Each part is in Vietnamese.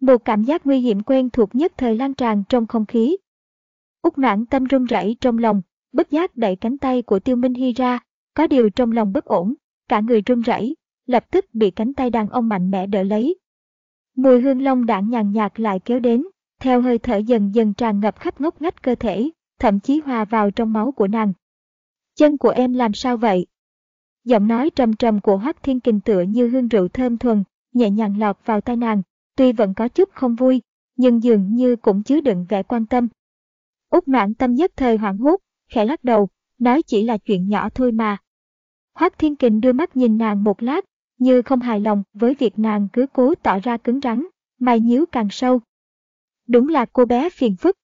một cảm giác nguy hiểm quen thuộc nhất thời lan tràn trong không khí. Úc noãn tâm run rẩy trong lòng, bất giác đẩy cánh tay của Tiêu Minh Hy ra, có điều trong lòng bất ổn, cả người run rẩy, lập tức bị cánh tay đàn ông mạnh mẽ đỡ lấy. Mùi hương long đạn nhàn nhạt lại kéo đến, theo hơi thở dần dần tràn ngập khắp ngóc ngách cơ thể, thậm chí hòa vào trong máu của nàng. Chân của em làm sao vậy? Giọng nói trầm trầm của Hoắc Thiên Kình tựa như hương rượu thơm thuần, nhẹ nhàng lọt vào tai nàng, Tuy vẫn có chút không vui, nhưng dường như cũng chứa đựng vẻ quan tâm. Úc noãn tâm nhất thời hoảng hốt, khẽ lắc đầu, nói chỉ là chuyện nhỏ thôi mà. Hoác Thiên Kình đưa mắt nhìn nàng một lát, như không hài lòng với việc nàng cứ cố tỏ ra cứng rắn, mày nhíu càng sâu. Đúng là cô bé phiền phức.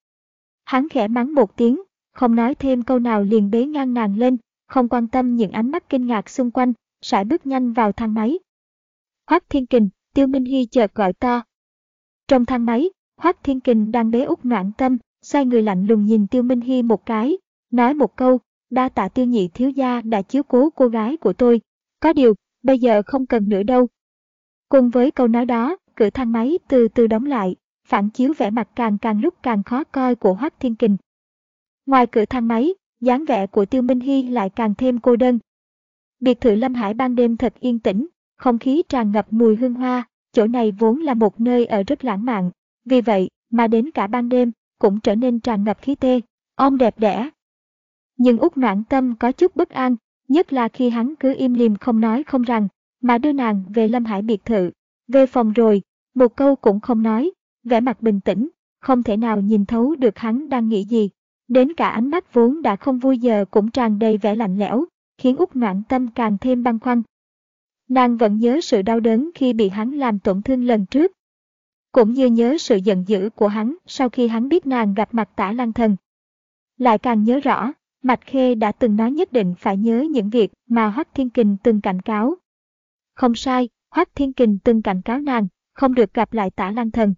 Hắn khẽ mắng một tiếng, không nói thêm câu nào liền bế ngang nàng lên, không quan tâm những ánh mắt kinh ngạc xung quanh, sải bước nhanh vào thang máy. Hoác Thiên Kình, Tiêu Minh Hy chợt gọi to. Trong thang máy, Hoắc Thiên Kình đang bế út noạn tâm, xoay người lạnh lùng nhìn Tiêu Minh Hy một cái, nói một câu, đa tạ tiêu nhị thiếu gia đã chiếu cố cô gái của tôi. Có điều, bây giờ không cần nữa đâu. Cùng với câu nói đó, cửa thang máy từ từ đóng lại, phản chiếu vẻ mặt càng càng lúc càng khó coi của Hoắc Thiên Kình. Ngoài cửa thang máy, dáng vẻ của Tiêu Minh Hy lại càng thêm cô đơn. Biệt thự Lâm Hải ban đêm thật yên tĩnh, không khí tràn ngập mùi hương hoa, chỗ này vốn là một nơi ở rất lãng mạn, vì vậy mà đến cả ban đêm cũng trở nên tràn ngập khí tê, ôm đẹp đẽ. Nhưng út noãn tâm có chút bất an, nhất là khi hắn cứ im lìm không nói không rằng, mà đưa nàng về Lâm Hải biệt thự, về phòng rồi, một câu cũng không nói, vẻ mặt bình tĩnh, không thể nào nhìn thấu được hắn đang nghĩ gì. Đến cả ánh mắt vốn đã không vui giờ cũng tràn đầy vẻ lạnh lẽo, khiến út noãn tâm càng thêm băn khoăn, Nàng vẫn nhớ sự đau đớn khi bị hắn làm tổn thương lần trước. Cũng như nhớ sự giận dữ của hắn sau khi hắn biết nàng gặp mặt tả lăng thần. Lại càng nhớ rõ, Mạch Khê đã từng nói nhất định phải nhớ những việc mà Hoắc Thiên Kình từng cảnh cáo. Không sai, Hoắc Thiên Kình từng cảnh cáo nàng, không được gặp lại tả lăng thần.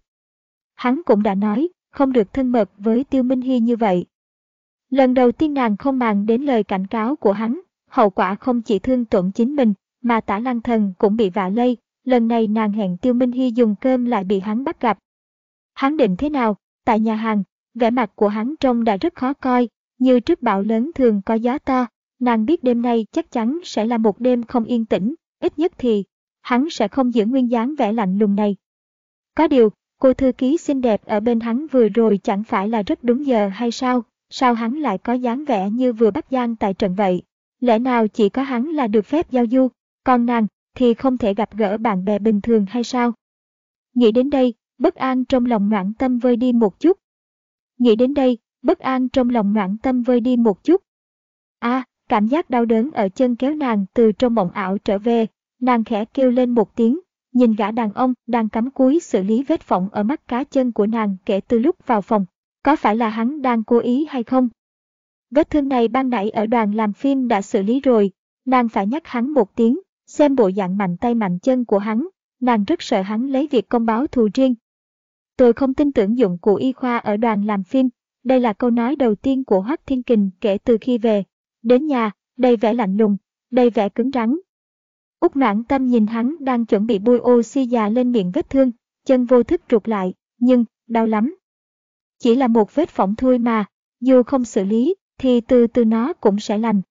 Hắn cũng đã nói, không được thân mật với Tiêu Minh Hy như vậy. Lần đầu tiên nàng không màng đến lời cảnh cáo của hắn, hậu quả không chỉ thương tổn chính mình, mà tả lăng thần cũng bị vạ lây, lần này nàng hẹn Tiêu Minh Hy dùng cơm lại bị hắn bắt gặp. Hắn định thế nào? Tại nhà hàng, vẻ mặt của hắn trông đã rất khó coi, như trước bão lớn thường có gió to, nàng biết đêm nay chắc chắn sẽ là một đêm không yên tĩnh, ít nhất thì hắn sẽ không giữ nguyên dáng vẻ lạnh lùng này. Có điều, cô thư ký xinh đẹp ở bên hắn vừa rồi chẳng phải là rất đúng giờ hay sao, sao hắn lại có dáng vẻ như vừa bắt gian tại trận vậy? Lẽ nào chỉ có hắn là được phép giao du, còn nàng thì không thể gặp gỡ bạn bè bình thường hay sao? Nghĩ đến đây, bất an trong lòng noãn tâm vơi đi một chút. Nghĩ đến đây, bất an trong lòng noãn tâm vơi đi một chút. À, cảm giác đau đớn ở chân kéo nàng từ trong mộng ảo trở về, nàng khẽ kêu lên một tiếng, nhìn gã đàn ông đang cắm cúi xử lý vết phỏng ở mắt cá chân của nàng kể từ lúc vào phòng. Có phải là hắn đang cố ý hay không? Vết thương này ban nãy ở đoàn làm phim đã xử lý rồi, nàng phải nhắc hắn một tiếng, Xem bộ dạng mạnh tay mạnh chân của hắn, nàng rất sợ hắn lấy việc công báo thù riêng. Tôi không tin tưởng dụng cụ y khoa ở đoàn làm phim, đây là câu nói đầu tiên của Hoắc Thiên Kình kể từ khi về. Đến nhà, đầy vẻ lạnh lùng, đầy vẻ cứng rắn. Úc noãn tâm nhìn hắn đang chuẩn bị bôi oxy già lên miệng vết thương, chân vô thức rụt lại, nhưng, đau lắm. Chỉ là một vết phỏng thôi mà, dù không xử lý, thì từ từ nó cũng sẽ lành.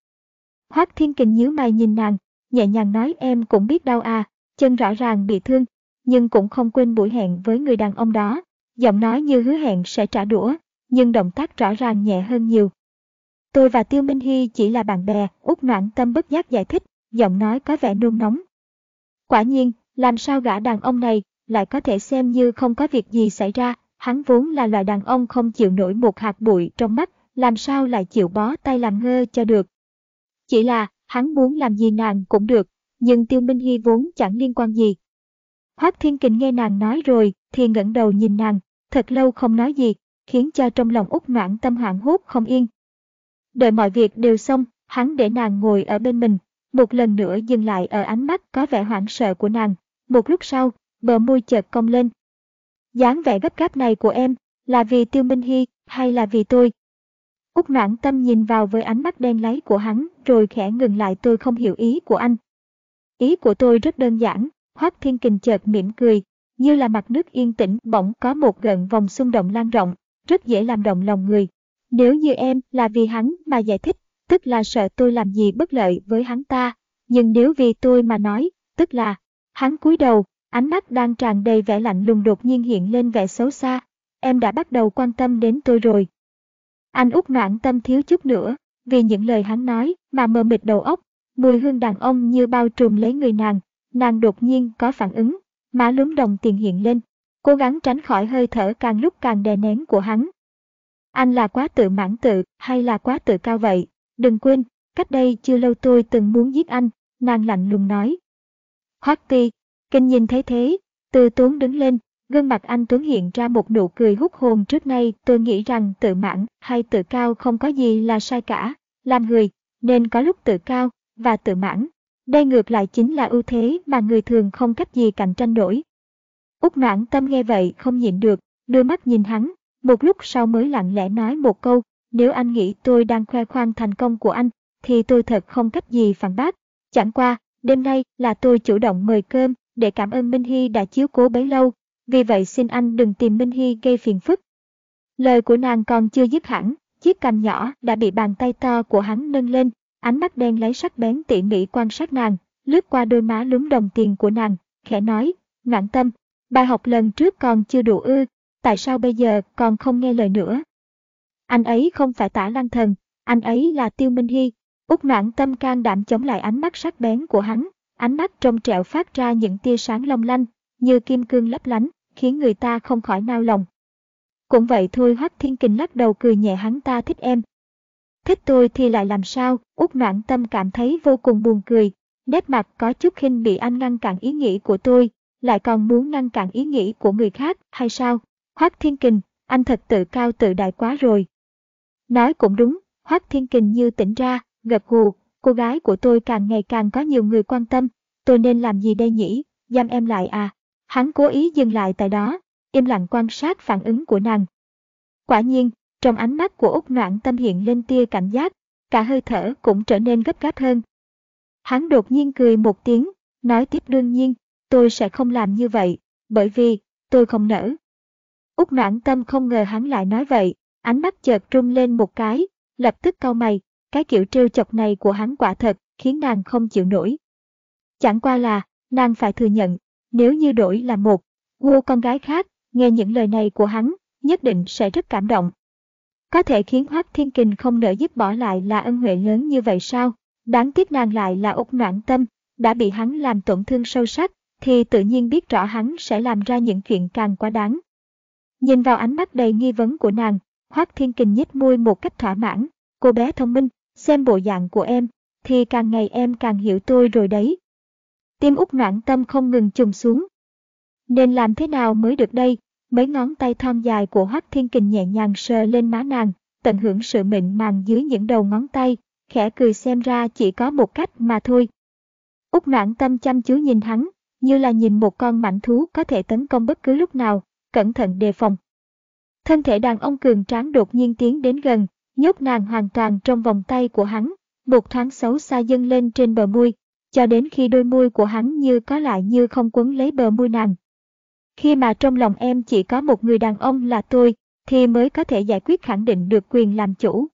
Hoắc Thiên Kình nhíu mày nhìn nàng, nhẹ nhàng nói em cũng biết đau à, chân rõ ràng bị thương, nhưng cũng không quên buổi hẹn với người đàn ông đó. Giọng nói như hứa hẹn sẽ trả đũa, nhưng động tác rõ ràng nhẹ hơn nhiều. Tôi và Tiêu Minh Hy chỉ là bạn bè, út noãn tâm bất giác giải thích, giọng nói có vẻ nôn nóng. Quả nhiên, làm sao gã đàn ông này lại có thể xem như không có việc gì xảy ra, hắn vốn là loại đàn ông không chịu nổi một hạt bụi trong mắt, làm sao lại chịu bó tay làm ngơ cho được. Chỉ là, hắn muốn làm gì nàng cũng được, nhưng Tiêu Minh Hy vốn chẳng liên quan gì. Hoác Thiên Kình nghe nàng nói rồi, thì ngẩng đầu nhìn nàng, thật lâu không nói gì, khiến cho trong lòng út noãn tâm hoảng hốt không yên. Đợi mọi việc đều xong, hắn để nàng ngồi ở bên mình, một lần nữa dừng lại ở ánh mắt có vẻ hoảng sợ của nàng. Một lúc sau, bờ môi chợt cong lên. dáng vẻ gấp gáp này của em, là vì Tiêu Minh Hy hay là vì tôi? Úc noãn tâm nhìn vào với ánh mắt đen láy của hắn rồi khẽ ngừng lại tôi không hiểu ý của anh. Ý của tôi rất đơn giản, Hoác Thiên Kình chợt mỉm cười, như là mặt nước yên tĩnh bỗng có một gợn vòng xung động lan rộng, rất dễ làm động lòng người. Nếu như em là vì hắn mà giải thích, tức là sợ tôi làm gì bất lợi với hắn ta, nhưng nếu vì tôi mà nói, tức là hắn cúi đầu, ánh mắt đang tràn đầy vẻ lạnh lùng đột nhiên hiện lên vẻ xấu xa. Em đã bắt đầu quan tâm đến tôi rồi. Anh út noạn tâm thiếu chút nữa, vì những lời hắn nói mà mờ mịt đầu óc, mùi hương đàn ông như bao trùm lấy người nàng, nàng đột nhiên có phản ứng, má lúm đồng tiền hiện lên, cố gắng tránh khỏi hơi thở càng lúc càng đè nén của hắn. Anh là quá tự mãn tự hay là quá tự cao vậy? Đừng quên, cách đây chưa lâu tôi từng muốn giết anh, nàng lạnh lùng nói. Hoắc ti, kinh nhìn thấy thế, từ tốn đứng lên, gương mặt anh Tuấn hiện ra một nụ cười hút hồn trước nay tôi nghĩ rằng tự mãn hay tự cao không có gì là sai cả, làm người, nên có lúc tự cao và tự mãn. Đây ngược lại chính là ưu thế mà người thường không cách gì cạnh tranh nổi. Úc noãn tâm nghe vậy không nhịn được, đưa mắt nhìn hắn, một lúc sau mới lặng lẽ nói một câu, nếu anh nghĩ tôi đang khoe khoang thành công của anh, thì tôi thật không cách gì phản bác. Chẳng qua, đêm nay là tôi chủ động mời cơm để cảm ơn Minh Hy đã chiếu cố bấy lâu, vì vậy xin anh đừng tìm Minh Hy gây phiền phức. Lời của nàng còn chưa dứt hẳn, chiếc cằm nhỏ đã bị bàn tay to của hắn nâng lên, ánh mắt đen lấy sắc bén tỉ mỉ quan sát nàng, lướt qua đôi má lúm đồng tiền của nàng, khẽ nói, ngạn tâm, bài học lần trước còn chưa đủ ư, tại sao bây giờ còn không nghe lời nữa? Anh ấy không phải tả lăng thần, anh ấy là Tiêu Minh Hy. Úc noãn tâm can đảm chống lại ánh mắt sắc bén của hắn, ánh mắt trong trẹo phát ra những tia sáng long lanh, như kim cương lấp lánh, khiến người ta không khỏi nao lòng. Cũng vậy thôi Hoắc Thiên Kình lắc đầu cười nhẹ hắn ta thích em. Thích tôi thì lại làm sao, út noãn tâm cảm thấy vô cùng buồn cười, nét mặt có chút khinh bị anh ngăn cản ý nghĩ của tôi, lại còn muốn ngăn cản ý nghĩ của người khác, hay sao? Hoắc Thiên Kình, anh thật tự cao tự đại quá rồi. Nói cũng đúng, Hoắc Thiên Kình như tỉnh ra, gật gù, cô gái của tôi càng ngày càng có nhiều người quan tâm, tôi nên làm gì đây nhỉ, giam em lại à? Hắn cố ý dừng lại tại đó, im lặng quan sát phản ứng của nàng. Quả nhiên, trong ánh mắt của Úc Noãn Tâm hiện lên tia cảnh giác, cả hơi thở cũng trở nên gấp gáp hơn. Hắn đột nhiên cười một tiếng, nói tiếp đương nhiên, tôi sẽ không làm như vậy, bởi vì, tôi không nỡ. Úc Noãn Tâm không ngờ hắn lại nói vậy, ánh mắt chợt trung lên một cái, lập tức cau mày, cái kiểu trêu chọc này của hắn quả thật khiến nàng không chịu nổi. Chẳng qua là, nàng phải thừa nhận, nếu như đổi là một cô con gái khác, nghe những lời này của hắn, nhất định sẽ rất cảm động. Có thể khiến Hoác Thiên Kình không nỡ giúp bỏ lại là ân huệ lớn như vậy sao? Đáng tiếc nàng lại là ốc noạn tâm, đã bị hắn làm tổn thương sâu sắc, thì tự nhiên biết rõ hắn sẽ làm ra những chuyện càng quá đáng. Nhìn vào ánh mắt đầy nghi vấn của nàng, Hoác Thiên Kình nhếch môi một cách thỏa mãn. Cô bé thông minh, xem bộ dạng của em, thì càng ngày em càng hiểu tôi rồi đấy. Tim út noạn tâm không ngừng trùng xuống. Nên làm thế nào mới được đây? Mấy ngón tay thon dài của Hoắc Thiên Kình nhẹ nhàng sờ lên má nàng, tận hưởng sự mịn màng dưới những đầu ngón tay, khẽ cười xem ra chỉ có một cách mà thôi. Úc noạn tâm chăm chú nhìn hắn, như là nhìn một con mảnh thú có thể tấn công bất cứ lúc nào, cẩn thận đề phòng. Thân thể đàn ông cường tráng đột nhiên tiến đến gần, nhốt nàng hoàn toàn trong vòng tay của hắn, một thoáng xấu xa dâng lên trên bờ môi, cho đến khi đôi môi của hắn như có lại như không quấn lấy bờ môi nàng. Khi mà trong lòng em chỉ có một người đàn ông là tôi, thì mới có thể giải quyết khẳng định được quyền làm chủ.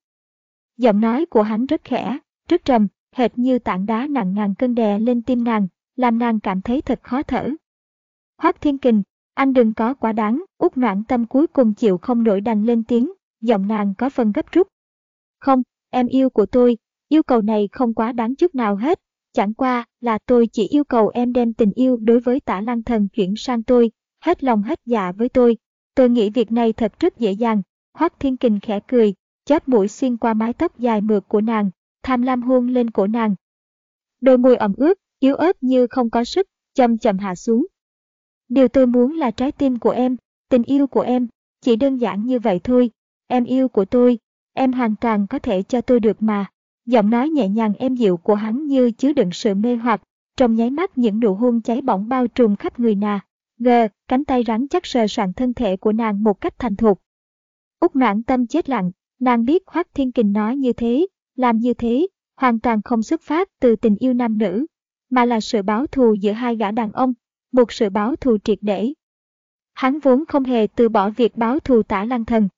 Giọng nói của hắn rất khẽ, rất trầm, hệt như tảng đá nặng ngàn cân đè lên tim nàng, làm nàng cảm thấy thật khó thở. Hoác Thiên Kình, anh đừng có quá đáng, út noãn tâm cuối cùng chịu không nổi đành lên tiếng, giọng nàng có phần gấp rút. Không, em yêu của tôi, yêu cầu này không quá đáng chút nào hết, chẳng qua là tôi chỉ yêu cầu em đem tình yêu đối với tả lăng thần chuyển sang tôi, hết lòng hết dạ với tôi. Tôi nghĩ việc này thật rất dễ dàng. Hoác Thiên Kình khẽ cười, chóp mũi xuyên qua mái tóc dài mượt của nàng, tham lam hôn lên cổ nàng. Đôi môi ẩm ướt, yếu ớt như không có sức, chậm chậm hạ xuống. Điều tôi muốn là trái tim của em, tình yêu của em, Chỉ đơn giản như vậy thôi. Em yêu của tôi, em hoàn toàn có thể cho tôi được mà. Giọng nói nhẹ nhàng êm dịu của hắn như chứa đựng sự mê hoặc, trong nháy mắt những nụ hôn cháy bỏng bao trùm khắp người nàng. Gờ, cánh tay rắn chắc sờ soạn thân thể của nàng một cách thành thục. Úc noãn tâm chết lặng, nàng biết Hoác Thiên Kình nói như thế, làm như thế, hoàn toàn không xuất phát từ tình yêu nam nữ, mà là sự báo thù giữa hai gã đàn ông, một sự báo thù triệt để. Hắn vốn không hề từ bỏ việc báo thù tả lăng thần.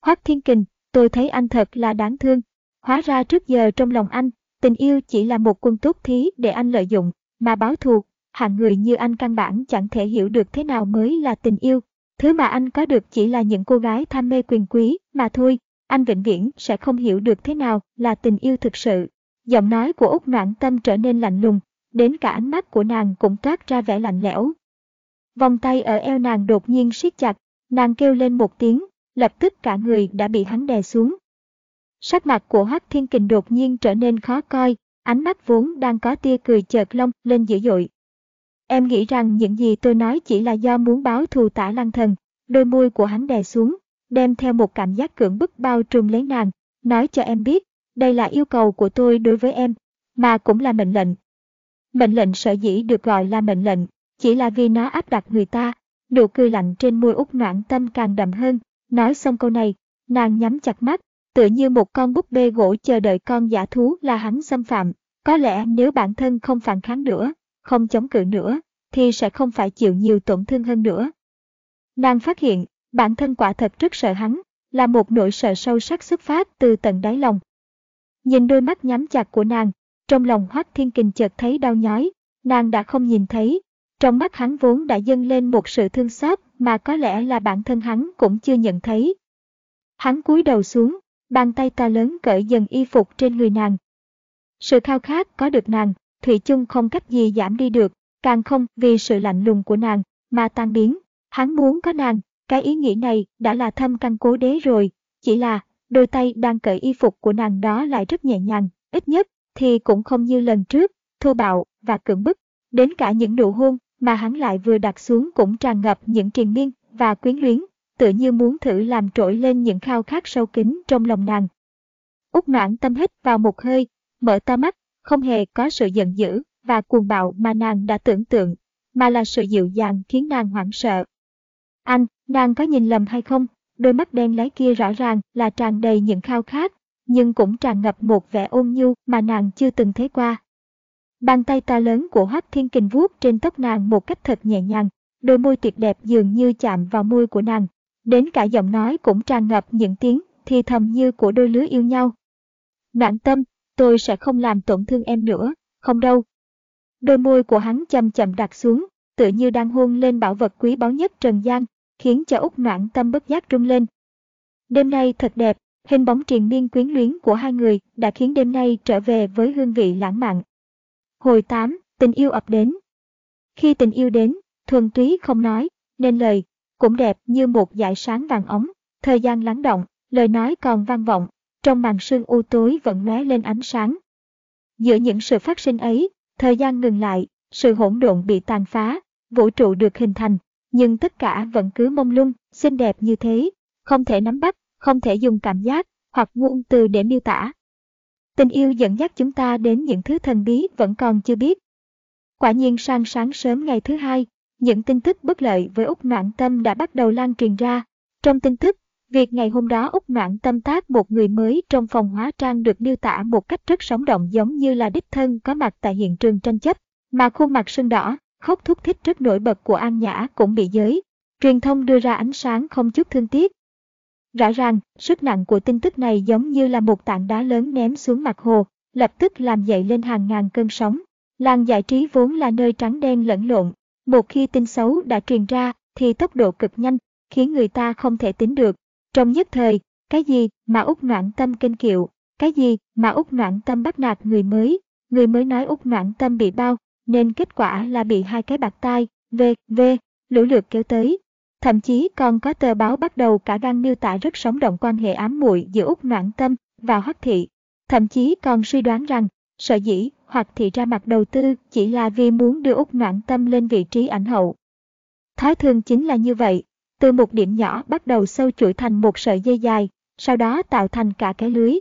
Hoác Thiên Kình, tôi thấy anh thật là đáng thương. Hóa ra trước giờ trong lòng anh, tình yêu chỉ là một quân tốt thí để anh lợi dụng, mà báo thù, hạng người như anh căn bản chẳng thể hiểu được thế nào mới là tình yêu. Thứ mà anh có được chỉ là những cô gái tham mê quyền quý, mà thôi, anh vĩnh viễn sẽ không hiểu được thế nào là tình yêu thực sự. Giọng nói của Úc Noãn Tâm trở nên lạnh lùng, đến cả ánh mắt của nàng cũng toát ra vẻ lạnh lẽo. Vòng tay ở eo nàng đột nhiên siết chặt, nàng kêu lên một tiếng, lập tức cả người đã bị hắn đè xuống. Sắc mặt của Hoắc Thiên Kình đột nhiên trở nên khó coi, ánh mắt vốn đang có tia cười chợt lông lên dữ dội. Em nghĩ rằng những gì tôi nói chỉ là do muốn báo thù tả lăng thần, đôi môi của hắn đè xuống, đem theo một cảm giác cưỡng bức bao trùm lấy nàng, nói cho em biết, đây là yêu cầu của tôi đối với em, mà cũng là mệnh lệnh. Mệnh lệnh sở dĩ được gọi là mệnh lệnh, chỉ là vì nó áp đặt người ta, nụ cười lạnh trên môi út noãn tâm càng đậm hơn, nói xong câu này, nàng nhắm chặt mắt, tựa như một con búp bê gỗ chờ đợi con giả thú là hắn xâm phạm. Có lẽ nếu bản thân không phản kháng nữa, không chống cự nữa, thì sẽ không phải chịu nhiều tổn thương hơn nữa. Nàng phát hiện, bản thân quả thật rất sợ hắn, là một nỗi sợ sâu sắc xuất phát từ tận đáy lòng. Nhìn đôi mắt nhắm chặt của nàng, trong lòng Hoắc Thiên Kình chợt thấy đau nhói, nàng đã không nhìn thấy. Trong mắt hắn vốn đã dâng lên một sự thương xót mà có lẽ là bản thân hắn cũng chưa nhận thấy. Hắn cúi đầu xuống, bàn tay ta lớn cởi dần y phục trên người nàng. Sự khao khát có được nàng, Thủy chung không cách gì giảm đi được, càng không vì sự lạnh lùng của nàng mà tan biến. Hắn muốn có nàng, cái ý nghĩ này đã là thâm căn cố đế rồi, chỉ là đôi tay đang cởi y phục của nàng đó lại rất nhẹ nhàng, ít nhất thì cũng không như lần trước, thô bạo và cưỡng bức. Đến cả những nụ hôn mà hắn lại vừa đặt xuống cũng tràn ngập những triền miên và quyến luyến, tựa như muốn thử làm trỗi lên những khao khát sâu kín trong lòng nàng. Úc noãn tâm hít vào một hơi, mở to mắt, không hề có sự giận dữ và cuồng bạo mà nàng đã tưởng tượng, mà là sự dịu dàng khiến nàng hoảng sợ. Anh, nàng có nhìn lầm hay không? Đôi mắt đen láy kia rõ ràng là tràn đầy những khao khát, nhưng cũng tràn ngập một vẻ ôn nhu mà nàng chưa từng thấy qua. Bàn tay to lớn của Hoắc Thiên Kình vuốt trên tóc nàng một cách thật nhẹ nhàng, đôi môi tuyệt đẹp dường như chạm vào môi của nàng, đến cả giọng nói cũng tràn ngập những tiếng thì thầm như của đôi lứa yêu nhau. Noãn tâm, tôi sẽ không làm tổn thương em nữa, không đâu. Đôi môi của hắn chậm chậm đặt xuống, tựa như đang hôn lên bảo vật quý báu nhất trần gian, khiến cho Úc noãn tâm bất giác rung lên. Đêm nay thật đẹp, hình bóng triền miên quyến luyến của hai người đã khiến đêm nay trở về với hương vị lãng mạn. Hồi 8, tình yêu ập đến. Khi tình yêu đến, thuần túy không nói, nên lời, cũng đẹp như một dải sáng vàng ống, thời gian lắng động, lời nói còn vang vọng, trong màn sương u tối vẫn lóe lên ánh sáng. Giữa những sự phát sinh ấy, thời gian ngừng lại, sự hỗn độn bị tàn phá, vũ trụ được hình thành, nhưng tất cả vẫn cứ mông lung, xinh đẹp như thế, không thể nắm bắt, không thể dùng cảm giác hoặc ngôn từ để miêu tả. Tình yêu dẫn dắt chúng ta đến những thứ thần bí vẫn còn chưa biết. Quả nhiên sang sáng sớm ngày thứ hai, những tin tức bất lợi với Úc Noãn Tâm đã bắt đầu lan truyền ra. Trong tin tức, việc ngày hôm đó Úc Noãn Tâm tác một người mới trong phòng hóa trang được miêu tả một cách rất sống động giống như là đích thân có mặt tại hiện trường tranh chấp, mà khuôn mặt sưng đỏ, khóc thúc thích rất nổi bật của An Nhã cũng bị giới. Truyền thông đưa ra ánh sáng không chút thương tiếc. Rõ ràng, sức nặng của tin tức này giống như là một tảng đá lớn ném xuống mặt hồ, lập tức làm dậy lên hàng ngàn cơn sóng. Làng giải trí vốn là nơi trắng đen lẫn lộn, một khi tin xấu đã truyền ra thì tốc độ cực nhanh, khiến người ta không thể tính được. Trong nhất thời, cái gì mà út noãn tâm kinh kiệu, cái gì mà út noãn tâm bắt nạt người mới, người mới nói út noãn tâm bị bao, nên kết quả là bị hai cái bạc tai, v, v, lũ lượt kéo tới. Thậm chí còn có tờ báo bắt đầu cả gan miêu tả rất sống động quan hệ ám muội giữa út noãn tâm và hoắc thị. Thậm chí còn suy đoán rằng, sở dĩ hoặc thị ra mặt đầu tư chỉ là vì muốn đưa út noãn tâm lên vị trí ảnh hậu. Thói thường chính là như vậy, từ một điểm nhỏ bắt đầu sâu chuỗi thành một sợi dây dài, sau đó tạo thành cả cái lưới.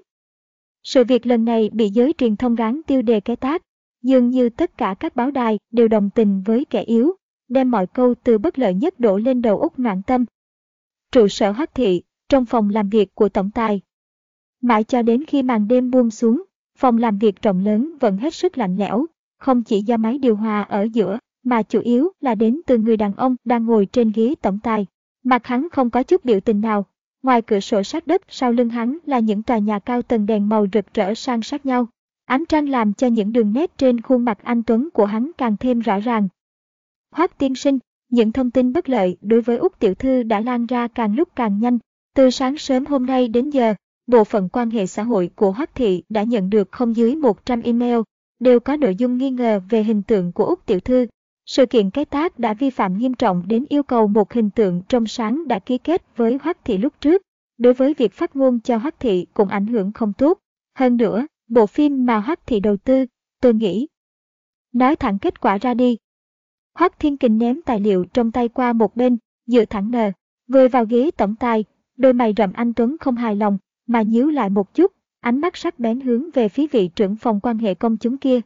Sự việc lần này bị giới truyền thông gắn tiêu đề cái tác, dường như tất cả các báo đài đều đồng tình với kẻ yếu, đem mọi câu từ bất lợi nhất đổ lên đầu Úc Noãn Tâm. Trụ sở Hắc Thị, trong phòng làm việc của Tổng tài. Mãi cho đến khi màn đêm buông xuống, phòng làm việc rộng lớn vẫn hết sức lạnh lẽo, không chỉ do máy điều hòa ở giữa, mà chủ yếu là đến từ người đàn ông đang ngồi trên ghế tổng tài. Mặt hắn không có chút biểu tình nào, ngoài cửa sổ sát đất sau lưng hắn là những tòa nhà cao tầng đèn màu rực rỡ sang sát nhau. Ánh trăng làm cho những đường nét trên khuôn mặt anh Tuấn của hắn càng thêm rõ ràng. Hoác tiên sinh, những thông tin bất lợi đối với Úc Tiểu Thư đã lan ra càng lúc càng nhanh. Từ sáng sớm hôm nay đến giờ, bộ phận quan hệ xã hội của Hoắc Thị đã nhận được không dưới 100 email, đều có nội dung nghi ngờ về hình tượng của Úc Tiểu Thư. Sự kiện cái tác đã vi phạm nghiêm trọng đến yêu cầu một hình tượng trong sáng đã ký kết với Hoắc Thị lúc trước. Đối với việc phát ngôn cho Hoắc Thị cũng ảnh hưởng không tốt. Hơn nữa, bộ phim mà Hoắc Thị đầu tư, tôi nghĩ. Nói thẳng kết quả ra đi. Hoắc Thiên Kình ném tài liệu trong tay qua một bên, dựa thẳng nờ, vừa vào ghế tổng tài, đôi mày rậm anh Tuấn không hài lòng, mà nhíu lại một chút, ánh mắt sắc bén hướng về phía vị trưởng phòng quan hệ công chúng kia.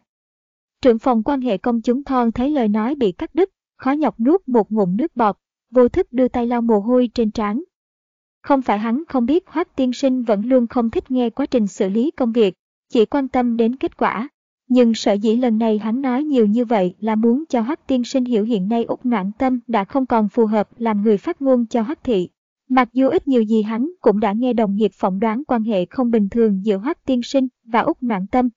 Trưởng phòng quan hệ công chúng thon thấy lời nói bị cắt đứt, khó nhọc nuốt một ngụm nước bọt, vô thức đưa tay lau mồ hôi trên trán. Không phải hắn không biết Hoác tiên sinh vẫn luôn không thích nghe quá trình xử lý công việc, chỉ quan tâm đến kết quả. Nhưng sợ dĩ lần này hắn nói nhiều như vậy là muốn cho Hoắc tiên sinh hiểu hiện nay Úc Noãn Tâm đã không còn phù hợp làm người phát ngôn cho Hoắc thị. Mặc dù ít nhiều gì hắn cũng đã nghe đồng nghiệp phỏng đoán quan hệ không bình thường giữa Hoắc Tiên Sinh và Úc Noãn Tâm.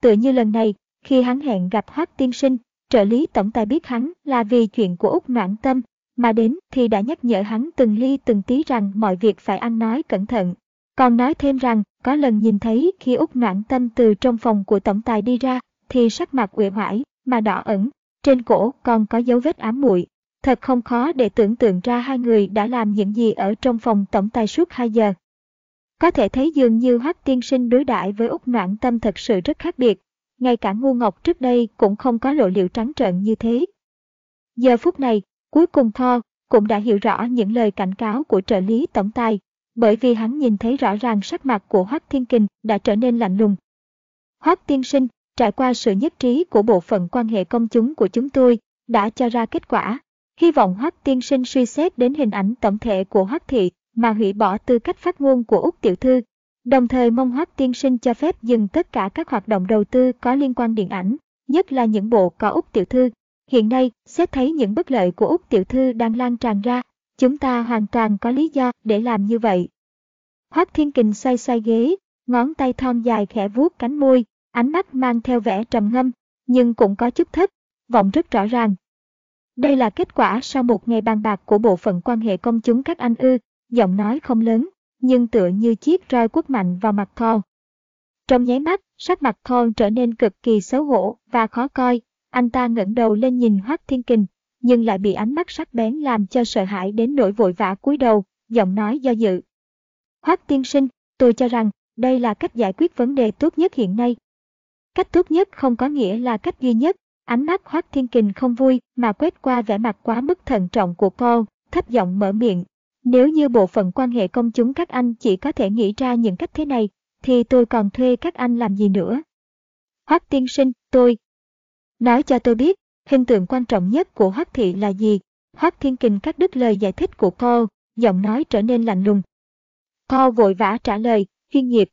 Tựa như lần này, khi hắn hẹn gặp Hoắc Tiên Sinh, trợ lý tổng tài biết hắn là vì chuyện của Úc Noãn Tâm, mà đến thì đã nhắc nhở hắn từng ly từng tí rằng mọi việc phải ăn nói cẩn thận. Còn nói thêm rằng, có lần nhìn thấy khi Úc Noãn Tâm từ trong phòng của tổng tài đi ra, thì sắc mặt uể oải mà đỏ ẩn, trên cổ còn có dấu vết ám muội. Thật không khó để tưởng tượng ra hai người đã làm những gì ở trong phòng tổng tài suốt 2 giờ. Có thể thấy dường như Hoắc tiên sinh đối đãi với Úc Noãn Tâm thật sự rất khác biệt, ngay cả ngu ngọc trước đây cũng không có lộ liễu trắng trợn như thế. Giờ phút này, cuối cùng Tho cũng đã hiểu rõ những lời cảnh cáo của trợ lý tổng tài, bởi vì hắn nhìn thấy rõ ràng sắc mặt của Hoắc Thiên Kình đã trở nên lạnh lùng. Hoắc tiên sinh, trải qua sự nhất trí của bộ phận quan hệ công chúng của chúng tôi, đã cho ra kết quả, Hy vọng Hoắc tiên sinh suy xét đến hình ảnh tổng thể của Hoắc thị mà hủy bỏ tư cách phát ngôn của Úc tiểu thư, đồng thời mong Hoắc tiên sinh cho phép dừng tất cả các hoạt động đầu tư có liên quan điện ảnh, nhất là những bộ có Úc tiểu thư. Hiện nay, xét thấy những bất lợi của Úc tiểu thư đang lan tràn ra, chúng ta hoàn toàn có lý do để làm như vậy. Hoắc Thiên Kình xoay xoay ghế, ngón tay thon dài khẽ vuốt cánh môi, ánh mắt mang theo vẻ trầm ngâm, nhưng cũng có chút thất, vọng rất rõ ràng, đây là kết quả sau một ngày bàn bạc của bộ phận quan hệ công chúng các anh ư, giọng nói không lớn, nhưng tựa như chiếc roi quất mạnh vào mặt Thor. Trong nháy mắt, sắc mặt Thor trở nên cực kỳ xấu hổ và khó coi, anh ta ngẩng đầu lên nhìn Hoác Thiên Kình, nhưng lại bị ánh mắt sắc bén làm cho sợ hãi đến nỗi vội vã cúi đầu, giọng nói do dự. Hoác tiên sinh, tôi cho rằng đây là cách giải quyết vấn đề tốt nhất hiện nay. Cách tốt nhất không có nghĩa là cách duy nhất, Ánh mắt Hoác Thiên Kình không vui mà quét qua vẻ mặt quá mức thận trọng của Paul, thấp giọng mở miệng. Nếu như bộ phận quan hệ công chúng các anh chỉ có thể nghĩ ra những cách thế này, thì tôi còn thuê các anh làm gì nữa? Hoác tiên sinh, tôi. Nói cho tôi biết, hình tượng quan trọng nhất của Hoác thị là gì? Hoác Thiên Kình cắt đứt lời giải thích của Paul, giọng nói trở nên lạnh lùng. Paul vội vã trả lời, chuyên nghiệp.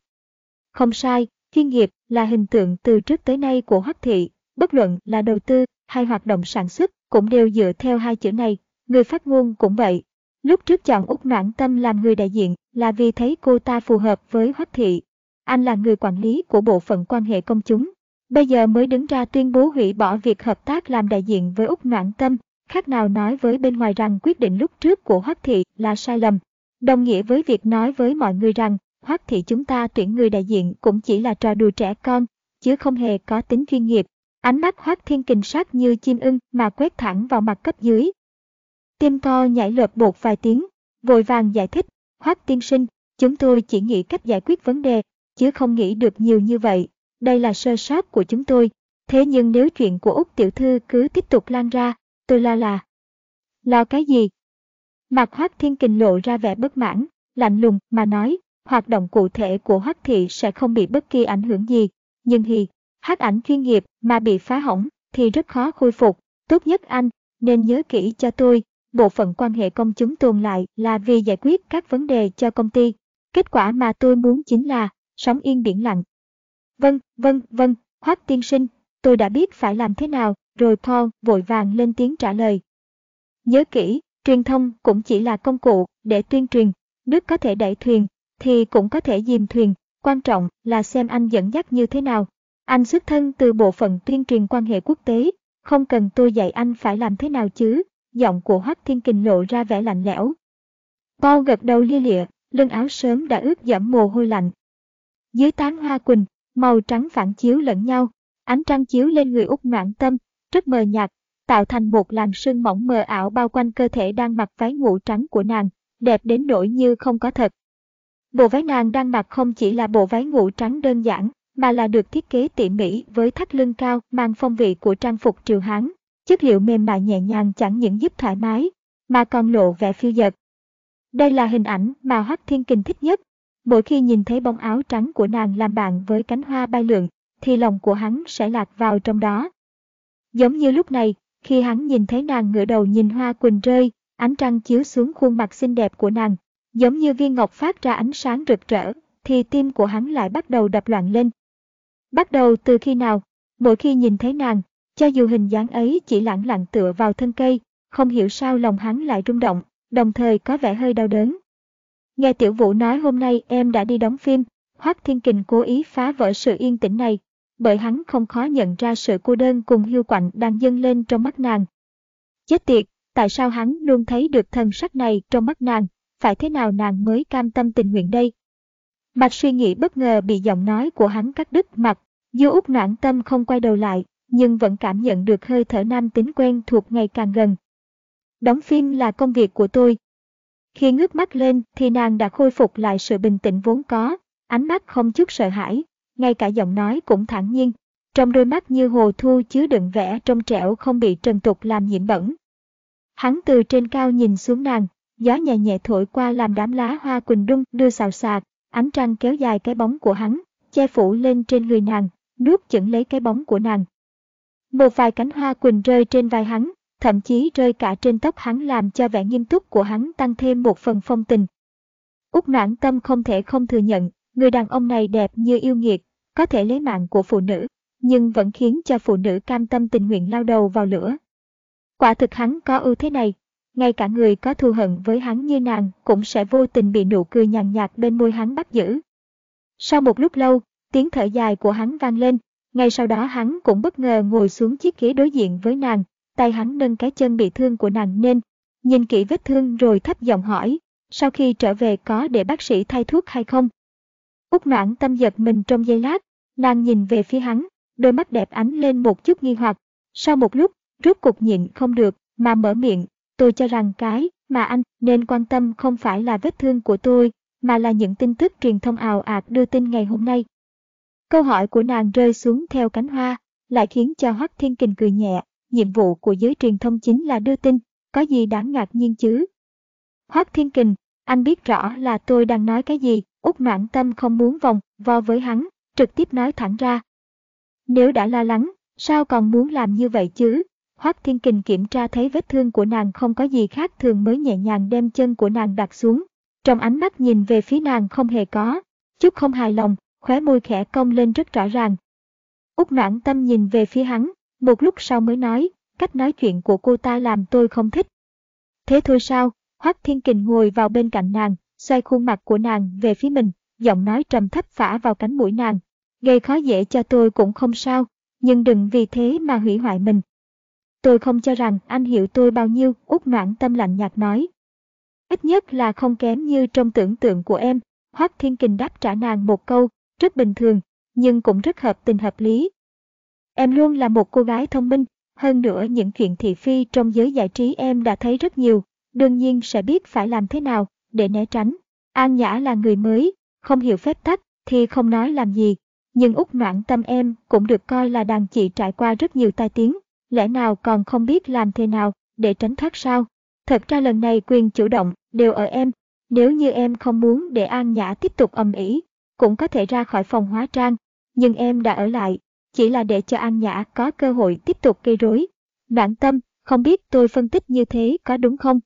Không sai, chuyên nghiệp là hình tượng từ trước tới nay của Hoác thị, bất luận là đầu tư hay hoạt động sản xuất cũng đều dựa theo hai chữ này, người phát ngôn cũng vậy. Lúc trước chọn Úc Noãn Tâm làm người đại diện là vì thấy cô ta phù hợp với Hoắc Thị. Anh là người quản lý của bộ phận quan hệ công chúng. Bây giờ mới đứng ra tuyên bố hủy bỏ việc hợp tác làm đại diện với Úc Noãn Tâm, khác nào nói với bên ngoài rằng quyết định lúc trước của Hoắc Thị là sai lầm. Đồng nghĩa với việc nói với mọi người rằng Hoắc Thị chúng ta tuyển người đại diện cũng chỉ là trò đùa trẻ con, chứ không hề có tính chuyên nghiệp. Ánh mắt Hoác Thiên Kình sát như chim ưng mà quét thẳng vào mặt cấp dưới. Tim to nhảy lợp bột vài tiếng, vội vàng giải thích, Hoác tiên sinh, chúng tôi chỉ nghĩ cách giải quyết vấn đề, chứ không nghĩ được nhiều như vậy. Đây là sơ sót của chúng tôi. Thế nhưng nếu chuyện của Úc Tiểu Thư cứ tiếp tục lan ra, tôi lo là... Lo cái gì? Mặt Hoác Thiên Kình lộ ra vẻ bất mãn, lạnh lùng mà nói, hoạt động cụ thể của Hoác Thị sẽ không bị bất kỳ ảnh hưởng gì, nhưng thì hát ảnh chuyên nghiệp mà bị phá hỏng thì rất khó khôi phục, tốt nhất anh nên nhớ kỹ cho tôi, bộ phận quan hệ công chúng tồn lại là vì giải quyết các vấn đề cho công ty. Kết quả mà tôi muốn chính là sống yên biển lặng. Vâng, vâng, vâng, Hoắc tiên sinh, tôi đã biết phải làm thế nào, rồi Paul vội vàng lên tiếng trả lời. Nhớ kỹ, truyền thông cũng chỉ là công cụ để tuyên truyền, nước có thể đẩy thuyền, thì cũng có thể dìm thuyền, quan trọng là xem anh dẫn dắt như thế nào. Anh xuất thân từ bộ phận tuyên truyền quan hệ quốc tế, không cần tôi dạy anh phải làm thế nào chứ, giọng của Hoắc Thiên Kình lộ ra vẻ lạnh lẽo. Paul gật đầu lia lịa, lưng áo sớm đã ướt dẫm mồ hôi lạnh. Dưới tán hoa quỳnh, màu trắng phản chiếu lẫn nhau, ánh trăng chiếu lên người út noãn tâm, rất mờ nhạt, tạo thành một làn sương mỏng mờ ảo bao quanh cơ thể đang mặc váy ngủ trắng của nàng, đẹp đến nỗi như không có thật. Bộ váy nàng đang mặc không chỉ là bộ váy ngủ trắng đơn giản, mà là được thiết kế tỉ mỉ với thắt lưng cao mang phong vị của trang phục triều Hán. Chất liệu mềm mại nhẹ nhàng chẳng những giúp thoải mái, mà còn lộ vẻ phiêu dật. Đây là hình ảnh mà Hoắc Thiên Kình thích nhất. Mỗi khi nhìn thấy bóng áo trắng của nàng làm bạn với cánh hoa bay lượn, thì lòng của hắn sẽ lạc vào trong đó. Giống như lúc này, khi hắn nhìn thấy nàng ngửa đầu nhìn hoa quỳnh rơi, ánh trăng chiếu xuống khuôn mặt xinh đẹp của nàng, giống như viên ngọc phát ra ánh sáng rực rỡ, thì tim của hắn lại bắt đầu đập loạn lên. Bắt đầu từ khi nào, mỗi khi nhìn thấy nàng, cho dù hình dáng ấy chỉ lẳng lặng tựa vào thân cây, không hiểu sao lòng hắn lại rung động, đồng thời có vẻ hơi đau đớn. Nghe tiểu vũ nói hôm nay em đã đi đóng phim, Hoác Thiên Kình cố ý phá vỡ sự yên tĩnh này, bởi hắn không khó nhận ra sự cô đơn cùng hiu quạnh đang dâng lên trong mắt nàng. Chết tiệt, tại sao hắn luôn thấy được thân sắc này trong mắt nàng, phải thế nào nàng mới cam tâm tình nguyện đây? Mạch suy nghĩ bất ngờ bị giọng nói của hắn cắt đứt mặt, Du Úc nản tâm không quay đầu lại, nhưng vẫn cảm nhận được hơi thở nam tính quen thuộc ngày càng gần. Đóng phim là công việc của tôi. Khi ngước mắt lên thì nàng đã khôi phục lại sự bình tĩnh vốn có, ánh mắt không chút sợ hãi, ngay cả giọng nói cũng thản nhiên. Trong đôi mắt như hồ thu chứa đựng vẻ trong trẻo không bị trần tục làm nhiễm bẩn. Hắn từ trên cao nhìn xuống nàng, gió nhẹ nhẹ thổi qua làm đám lá hoa quỳnh đung đưa xào xạc, ánh trăng kéo dài cái bóng của hắn, che phủ lên trên người nàng, nuốt chửng lấy cái bóng của nàng. Một vài cánh hoa quỳnh rơi trên vai hắn, thậm chí rơi cả trên tóc hắn làm cho vẻ nghiêm túc của hắn tăng thêm một phần phong tình. Úc noãn tâm không thể không thừa nhận, người đàn ông này đẹp như yêu nghiệt, có thể lấy mạng của phụ nữ, nhưng vẫn khiến cho phụ nữ cam tâm tình nguyện lao đầu vào lửa. Quả thực hắn có ưu thế này, ngay cả người có thù hận với hắn như nàng cũng sẽ vô tình bị nụ cười nhàn nhạt bên môi hắn bắt giữ. Sau một lúc lâu, tiếng thở dài của hắn vang lên, ngay sau đó hắn cũng bất ngờ ngồi xuống chiếc ghế đối diện với nàng, tay hắn nâng cái chân bị thương của nàng nên, nhìn kỹ vết thương rồi thấp giọng hỏi, sau khi trở về có để bác sĩ thay thuốc hay không? Úc noãn tâm giật mình trong giây lát, nàng nhìn về phía hắn, đôi mắt đẹp ánh lên một chút nghi hoặc. Sau một lúc, rốt cục nhịn không được, mà mở miệng, tôi cho rằng cái mà anh nên quan tâm không phải là vết thương của tôi, mà là những tin tức truyền thông ào ạt đưa tin ngày hôm nay. Câu hỏi của nàng rơi xuống theo cánh hoa, lại khiến cho Hoắc Thiên Kình cười nhẹ, nhiệm vụ của giới truyền thông chính là đưa tin, có gì đáng ngạc nhiên chứ? Hoắc Thiên Kình, anh biết rõ là tôi đang nói cái gì, Úc Noãn Tâm không muốn vòng vo với hắn, trực tiếp nói thẳng ra. Nếu đã lo lắng, sao còn muốn làm như vậy chứ? Hoắc Thiên Kình kiểm tra thấy vết thương của nàng không có gì khác thường mới nhẹ nhàng đem chân của nàng đặt xuống. Trong ánh mắt nhìn về phía nàng không hề có, chút không hài lòng, khóe môi khẽ cong lên rất rõ ràng. Úc noãn tâm nhìn về phía hắn, một lúc sau mới nói, cách nói chuyện của cô ta làm tôi không thích. Thế thôi sao, Hoắc Thiên Kình ngồi vào bên cạnh nàng, xoay khuôn mặt của nàng về phía mình, giọng nói trầm thấp phả vào cánh mũi nàng. Gây khó dễ cho tôi cũng không sao, nhưng đừng vì thế mà hủy hoại mình. Tôi không cho rằng anh hiểu tôi bao nhiêu, út noãn tâm lạnh nhạt nói. Ít nhất là không kém như trong tưởng tượng của em, Hoác Thiên Kình đáp trả nàng một câu, rất bình thường, nhưng cũng rất hợp tình hợp lý. Em luôn là một cô gái thông minh, hơn nữa những chuyện thị phi trong giới giải trí em đã thấy rất nhiều, đương nhiên sẽ biết phải làm thế nào để né tránh. An Nhã là người mới, không hiểu phép tắc thì không nói làm gì, nhưng út noãn tâm em cũng được coi là đàn chị trải qua rất nhiều tai tiếng, lẽ nào còn không biết làm thế nào để tránh thoát sao? Thật ra lần này quyền chủ động đều ở em. Nếu như em không muốn để An Nhã tiếp tục ầm ĩ, cũng có thể ra khỏi phòng hóa trang. Nhưng em đã ở lại, chỉ là để cho An Nhã có cơ hội tiếp tục gây rối. Noãn tâm, không biết tôi phân tích như thế có đúng không?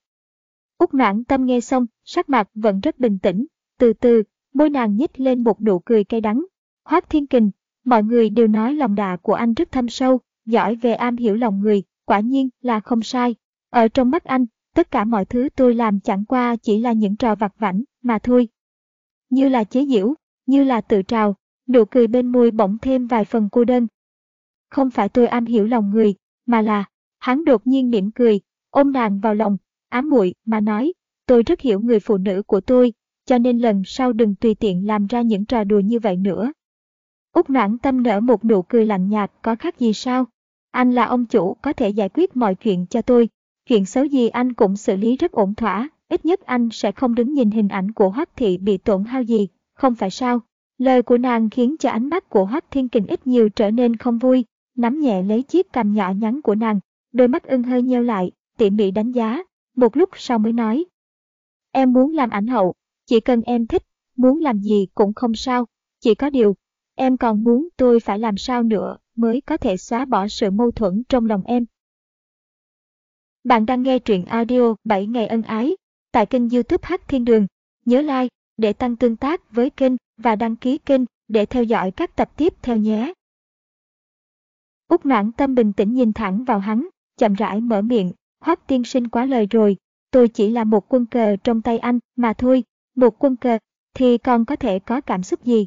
Úc noãn tâm nghe xong, sắc mặt vẫn rất bình tĩnh. Từ từ, môi nàng nhích lên một nụ cười cay đắng. Hoác Thiên Kình, mọi người đều nói lòng đà của anh rất thâm sâu, giỏi về am hiểu lòng người, quả nhiên là không sai. Ở trong mắt anh, tất cả mọi thứ tôi làm chẳng qua chỉ là những trò vặt vảnh mà thôi. Như là chế giễu, như là tự trào, nụ cười bên môi bỗng thêm vài phần cô đơn. Không phải tôi am hiểu lòng người, mà là, hắn đột nhiên mỉm cười, ôm nàng vào lòng, ám muội mà nói, tôi rất hiểu người phụ nữ của tôi, cho nên lần sau đừng tùy tiện làm ra những trò đùa như vậy nữa. Úc noãn tâm nở một nụ cười lạnh nhạt có khác gì sao? Anh là ông chủ có thể giải quyết mọi chuyện cho tôi. Chuyện xấu gì anh cũng xử lý rất ổn thỏa, ít nhất anh sẽ không đứng nhìn hình ảnh của Hoắc Thị bị tổn hao gì, không phải sao? Lời của nàng khiến cho ánh mắt của Hoắc Thiên Kình ít nhiều trở nên không vui, nắm nhẹ lấy chiếc cằm nhỏ nhắn của nàng, đôi mắt ưng hơi nheo lại, tỉ mỉ đánh giá, một lúc sau mới nói. Em muốn làm ảnh hậu, chỉ cần em thích, muốn làm gì cũng không sao, chỉ có điều, em còn muốn tôi phải làm sao nữa mới có thể xóa bỏ sự mâu thuẫn trong lòng em. Bạn đang nghe truyện audio 7 ngày ân ái tại kênh youtube Hát Thiên Đường. Nhớ like để tăng tương tác với kênh và đăng ký kênh để theo dõi các tập tiếp theo nhé. Úc noãn tâm bình tĩnh nhìn thẳng vào hắn, chậm rãi mở miệng, hoắc tiên sinh quá lời rồi, tôi chỉ là một quân cờ trong tay anh mà thôi, một quân cờ thì còn có thể có cảm xúc gì.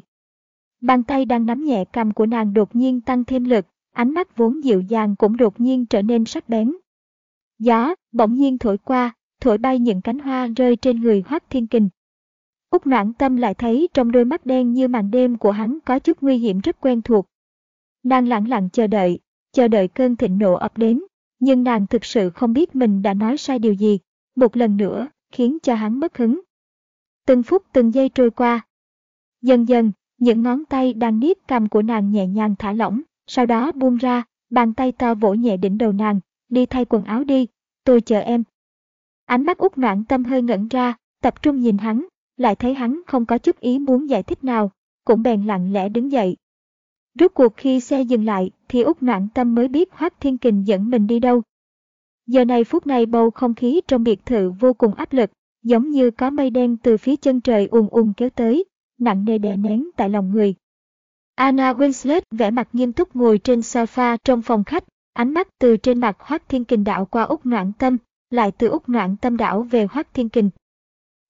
Bàn tay đang nắm nhẹ cầm của nàng đột nhiên tăng thêm lực, ánh mắt vốn dịu dàng cũng đột nhiên trở nên sắc bén. Gió, bỗng nhiên thổi qua, thổi bay những cánh hoa rơi trên người Hoác Thiên Kình. Úc noãn tâm lại thấy trong đôi mắt đen như màn đêm của hắn có chút nguy hiểm rất quen thuộc. Nàng lặng lặng chờ đợi, chờ đợi cơn thịnh nộ ập đến, nhưng nàng thực sự không biết mình đã nói sai điều gì, một lần nữa, khiến cho hắn mất hứng. Từng phút từng giây trôi qua. Dần dần, những ngón tay đang niết cầm của nàng nhẹ nhàng thả lỏng, sau đó buông ra, bàn tay to vỗ nhẹ đỉnh đầu nàng, đi thay quần áo đi, tôi chờ em. Ánh mắt út noạn tâm hơi ngẩn ra, tập trung nhìn hắn, lại thấy hắn không có chút ý muốn giải thích nào, cũng bèn lặng lẽ đứng dậy. Rốt cuộc khi xe dừng lại thì út noạn tâm mới biết Hoác Thiên Kình dẫn mình đi đâu. Giờ này phút này bầu không khí trong biệt thự vô cùng áp lực, giống như có mây đen từ phía chân trời ùn ùn kéo tới, nặng nề đè nén tại lòng người. Anna Winslet vẻ mặt nghiêm túc ngồi trên sofa trong phòng khách, ánh mắt từ trên mặt Hoác Thiên Kình đảo qua Úc Noãn Tâm, lại từ Úc Noãn Tâm đảo về Hoác Thiên Kình.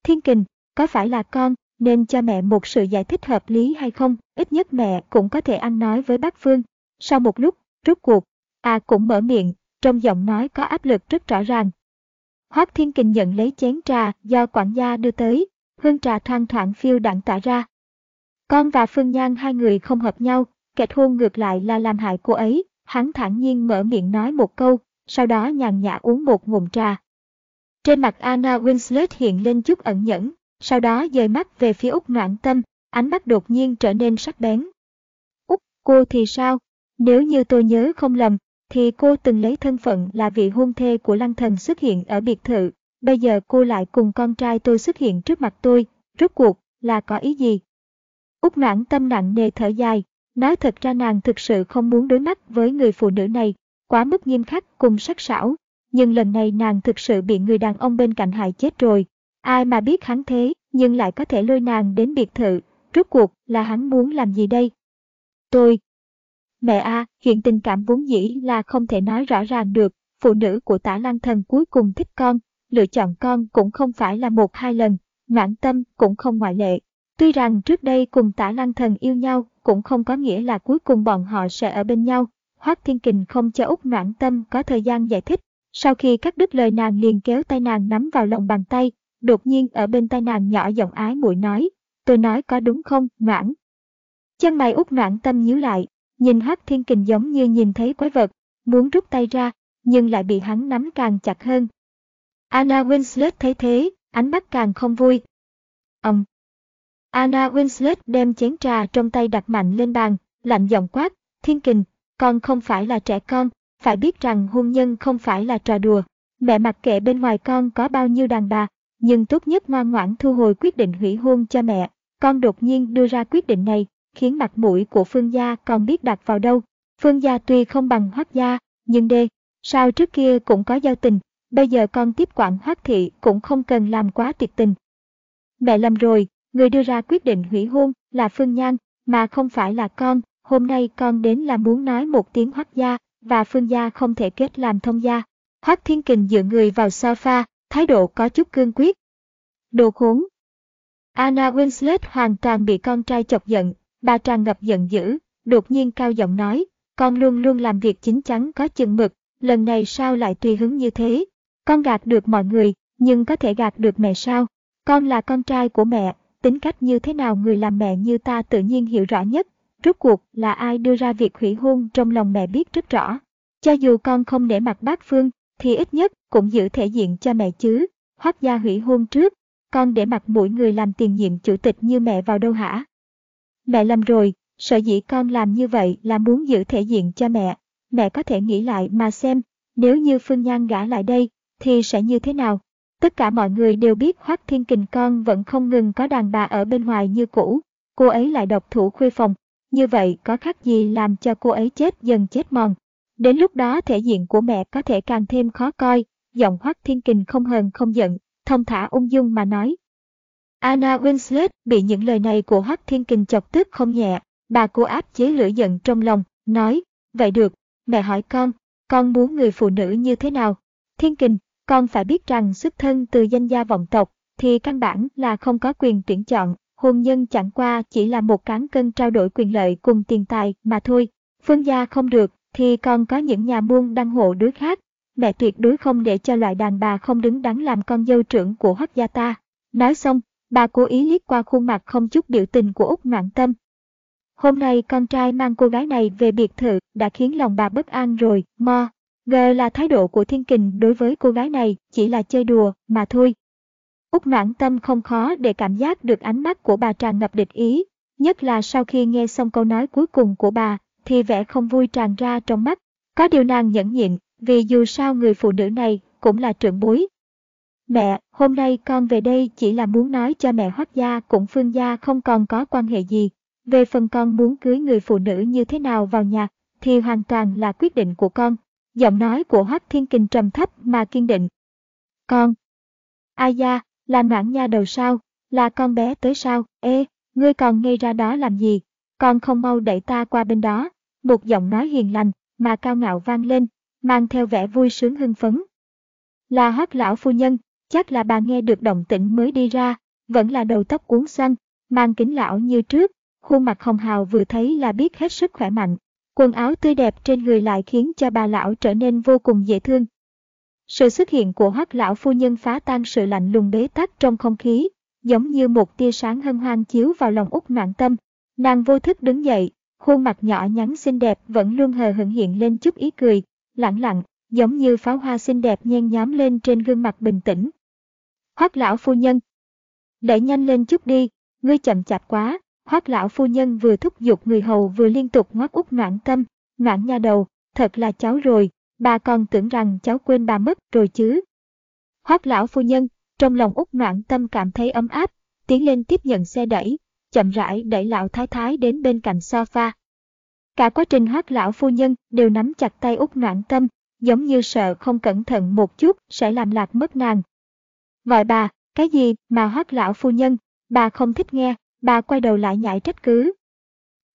Thiên Kình, có phải là con nên cho mẹ một sự giải thích hợp lý hay không? Ít nhất mẹ cũng có thể ăn nói với bác Phương. Sau một lúc, rút cuộc, à cũng mở miệng, trong giọng nói có áp lực rất rõ ràng. Hoác Thiên Kình nhận lấy chén trà do quản gia đưa tới, hương trà thoang thoảng phiêu đặng tỏa ra. Con và Phương Nhan hai người không hợp nhau, kết hôn ngược lại là làm hại cô ấy, hắn thản nhiên mở miệng nói một câu, sau đó nhàn nhã uống một ngụm trà. Trên mặt Anna Winslet hiện lên chút ẩn nhẫn, sau đó dời mắt về phía Úc Noãn Tâm, ánh mắt đột nhiên trở nên sắc bén. Úc, cô thì sao? Nếu như tôi nhớ không lầm, thì cô từng lấy thân phận là vị hôn thê của Lăng Thần xuất hiện ở biệt thự, bây giờ cô lại cùng con trai tôi xuất hiện trước mặt tôi, rốt cuộc là có ý gì? Úc noãn tâm nặng nề thở dài, nói thật ra nàng thực sự không muốn đối mắt với người phụ nữ này, quá mức nghiêm khắc cùng sắc sảo, nhưng lần này nàng thực sự bị người đàn ông bên cạnh hại chết rồi. Ai mà biết hắn thế, nhưng lại có thể lôi nàng đến biệt thự, rốt cuộc là hắn muốn làm gì đây? Tôi. Mẹ a, chuyện tình cảm vốn dĩ là không thể nói rõ ràng được, phụ nữ của tả lăng thần cuối cùng thích con, lựa chọn con cũng không phải là một hai lần, noãn tâm cũng không ngoại lệ. Tuy rằng trước đây cùng tả lăng thần yêu nhau cũng không có nghĩa là cuối cùng bọn họ sẽ ở bên nhau. Hoác Thiên Kình không cho Úc noãn tâm có thời gian giải thích. Sau khi cắt đứt lời nàng liền kéo tay nàng nắm vào lòng bàn tay, đột nhiên ở bên tay nàng nhỏ giọng ái muội nói, tôi nói có đúng không, noãn. Chân mày Úc noãn tâm nhíu lại, nhìn Hoác Thiên Kình giống như nhìn thấy quái vật, muốn rút tay ra, nhưng lại bị hắn nắm càng chặt hơn, Anna Winslet thấy thế, ánh mắt càng không vui. Ông. Anna Winslet đem chén trà trong tay đặt mạnh lên bàn, lạnh giọng quát, thiên kình, con không phải là trẻ con, phải biết rằng hôn nhân không phải là trò đùa. Mẹ mặc kệ bên ngoài con có bao nhiêu đàn bà, nhưng tốt nhất ngoan ngoãn thu hồi quyết định hủy hôn cho mẹ. Con đột nhiên đưa ra quyết định này, khiến mặt mũi của Phương gia còn biết đặt vào đâu. Phương gia tuy không bằng Hoắc gia, nhưng đê, sao trước kia cũng có giao tình, bây giờ con tiếp quản Hoắc thị cũng không cần làm quá tuyệt tình. Mẹ lầm rồi, người đưa ra quyết định hủy hôn là Phương Nhan, mà không phải là con. Hôm nay con đến là muốn nói một tiếng Hoắc gia, và Phương gia không thể kết làm thông gia. Hoắc Thiên Kình dựa người vào sofa, thái độ có chút cương quyết. Đồ khốn! Anna Winslet hoàn toàn bị con trai chọc giận, bà tràn ngập giận dữ, đột nhiên cao giọng nói, con luôn luôn làm việc chính chắn có chừng mực, lần này sao lại tùy hứng như thế? Con gạt được mọi người, nhưng có thể gạt được mẹ sao? Con là con trai của mẹ, tính cách như thế nào người làm mẹ như ta tự nhiên hiểu rõ nhất. Rốt cuộc là ai đưa ra việc hủy hôn trong lòng mẹ biết rất rõ. Cho dù con không để mặt bác Phương, thì ít nhất cũng giữ thể diện cho mẹ chứ. Hoác gia hủy hôn trước, con để mặt mũi người làm tiền nhiệm chủ tịch như mẹ vào đâu hả? Mẹ lầm rồi, sợ dĩ con làm như vậy là muốn giữ thể diện cho mẹ. Mẹ có thể nghĩ lại mà xem, nếu như Phương Nhan gả lại đây, thì sẽ như thế nào? Tất cả mọi người đều biết Hoác Thiên Kình con vẫn không ngừng có đàn bà ở bên ngoài như cũ. Cô ấy lại độc thủ khuê phòng. Như vậy có khác gì làm cho cô ấy chết dần chết mòn. Đến lúc đó thể diện của mẹ có thể càng thêm khó coi. Giọng Hoác Thiên Kình không hờn không giận, thông thả ung dung mà nói. Anna Winslet bị những lời này của Hoác Thiên Kình chọc tức không nhẹ. Bà cô áp chế lửa giận trong lòng, nói, vậy được, mẹ hỏi con, con muốn người phụ nữ như thế nào? Thiên Kình, con phải biết rằng xuất thân từ danh gia vọng tộc thì căn bản là không có quyền tuyển chọn, hôn nhân chẳng qua chỉ là một cán cân trao đổi quyền lợi cùng tiền tài mà thôi. Phương gia không được thì còn có những nhà buôn đăng hộ đối khác. Mẹ tuyệt đối không để cho loại đàn bà không đứng đắn làm con dâu trưởng của hoắc gia ta. Nói xong, bà cố ý liếc qua khuôn mặt không chút biểu tình của Úc Ngoạn Tâm. Hôm nay con trai mang cô gái này về biệt thự đã khiến lòng bà bất an rồi, mo. Ngờ là thái độ của Thiên Kình đối với cô gái này chỉ là chơi đùa mà thôi. Úc noãn tâm không khó để cảm giác được ánh mắt của bà tràn ngập địch ý, nhất là sau khi nghe xong câu nói cuối cùng của bà, thì vẻ không vui tràn ra trong mắt. Có điều nàng nhẫn nhịn, vì dù sao người phụ nữ này cũng là trưởng bối. Mẹ, hôm nay con về đây chỉ là muốn nói cho mẹ hoác gia cũng phương gia không còn có quan hệ gì. Về phần con muốn cưới người phụ nữ như thế nào vào nhà, thì hoàn toàn là quyết định của con. Giọng nói của Hoắc Thiên Kình trầm thấp mà kiên định. Con. Aya, da, là noãn nha đầu sao, là con bé tới sao, ê, ngươi còn ngây ra đó làm gì, con không mau đẩy ta qua bên đó. Một giọng nói hiền lành, mà cao ngạo vang lên, mang theo vẻ vui sướng hưng phấn. Là Hoắc lão phu nhân, chắc là bà nghe được động tĩnh mới đi ra, vẫn là đầu tóc cuốn xanh, mang kính lão như trước, khuôn mặt hồng hào vừa thấy là biết hết sức khỏe mạnh. Quần áo tươi đẹp trên người lại khiến cho bà lão trở nên vô cùng dễ thương. Sự xuất hiện của hoác lão phu nhân phá tan sự lạnh lùng bế tắc trong không khí, giống như một tia sáng hân hoan chiếu vào lòng út noạn tâm. Nàng vô thức đứng dậy, khuôn mặt nhỏ nhắn xinh đẹp vẫn luôn hờ hững hiện lên chút ý cười, lặng lặng, giống như pháo hoa xinh đẹp nhen nhóm lên trên gương mặt bình tĩnh. Hoác lão phu nhân, đẩy nhanh lên chút đi, ngươi chậm chạp quá, Hoác lão phu nhân vừa thúc giục người hầu vừa liên tục ngoắc út noãn tâm, noãn nha đầu, thật là cháu rồi, bà còn tưởng rằng cháu quên bà mất rồi chứ. Hoác lão phu nhân, trong lòng út noãn tâm cảm thấy ấm áp, tiến lên tiếp nhận xe đẩy, chậm rãi đẩy lão thái thái đến bên cạnh sofa. Cả quá trình hoác lão phu nhân đều nắm chặt tay út noãn tâm, giống như sợ không cẩn thận một chút sẽ làm lạc mất nàng. Gọi bà, cái gì mà hoác lão phu nhân, bà không thích nghe, bà quay đầu lại nhảy trách cứ.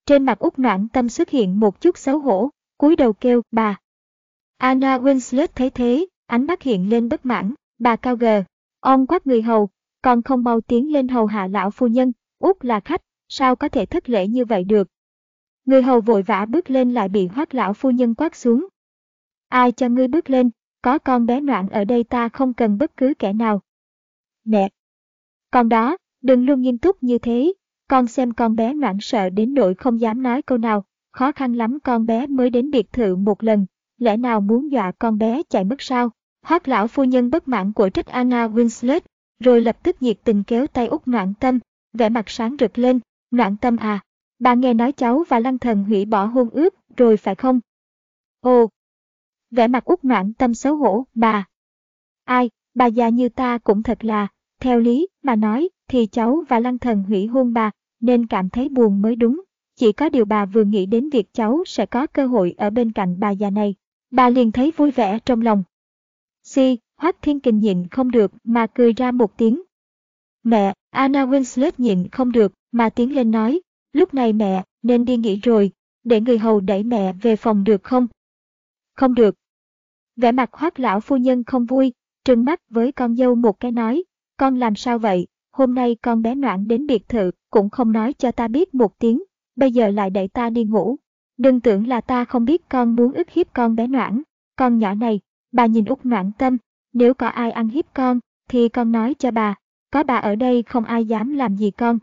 Trên mặt út noạn tâm xuất hiện một chút xấu hổ, cúi đầu kêu bà. Anna Winslet thấy thế, ánh mắt hiện lên bất mãn, bà cao gờ, ông quát người hầu, còn không mau tiến lên hầu hạ lão phu nhân, út là khách, sao có thể thất lễ như vậy được. Người hầu vội vã bước lên lại bị hoác lão phu nhân quát xuống. Ai cho ngươi bước lên, có con bé noạn ở đây ta không cần bất cứ kẻ nào. mẹ Con đó, Đừng luôn nghiêm túc như thế, con xem con bé noãn sợ đến nỗi không dám nói câu nào, khó khăn lắm con bé mới đến biệt thự một lần, lẽ nào muốn dọa con bé chạy mất sao? Hoác lão phu nhân bất mãn của trích Anna Winslet, rồi lập tức nhiệt tình kéo tay út noãn tâm, vẻ mặt sáng rực lên, noãn tâm à, bà nghe nói cháu và lăng thần hủy bỏ hôn ước, rồi phải không? Ồ! Vẻ mặt út noãn tâm xấu hổ, bà! Ai, bà già như ta cũng thật là, theo lý mà nói thì cháu và lăng thần hủy hôn bà, nên cảm thấy buồn mới đúng. Chỉ có điều bà vừa nghĩ đến việc cháu sẽ có cơ hội ở bên cạnh bà già này, bà liền thấy vui vẻ trong lòng. Si, Hoác Thiên Kình nhịn không được mà cười ra một tiếng. Mẹ, Anna Winslet nhịn không được mà tiến lên nói, lúc này mẹ nên đi nghỉ rồi, để người hầu đẩy mẹ về phòng được không? Không được. Vẻ mặt Hoác lão phu nhân không vui, trừng mắt với con dâu một cái nói, con làm sao vậy, hôm nay con bé noãn đến biệt thự, cũng không nói cho ta biết một tiếng, bây giờ lại đẩy ta đi ngủ. Đừng tưởng là ta không biết con muốn ức hiếp con bé noãn, con nhỏ này, bà nhìn út noãn tâm, nếu có ai ăn hiếp con, thì con nói cho bà, có bà ở đây không ai dám làm gì con.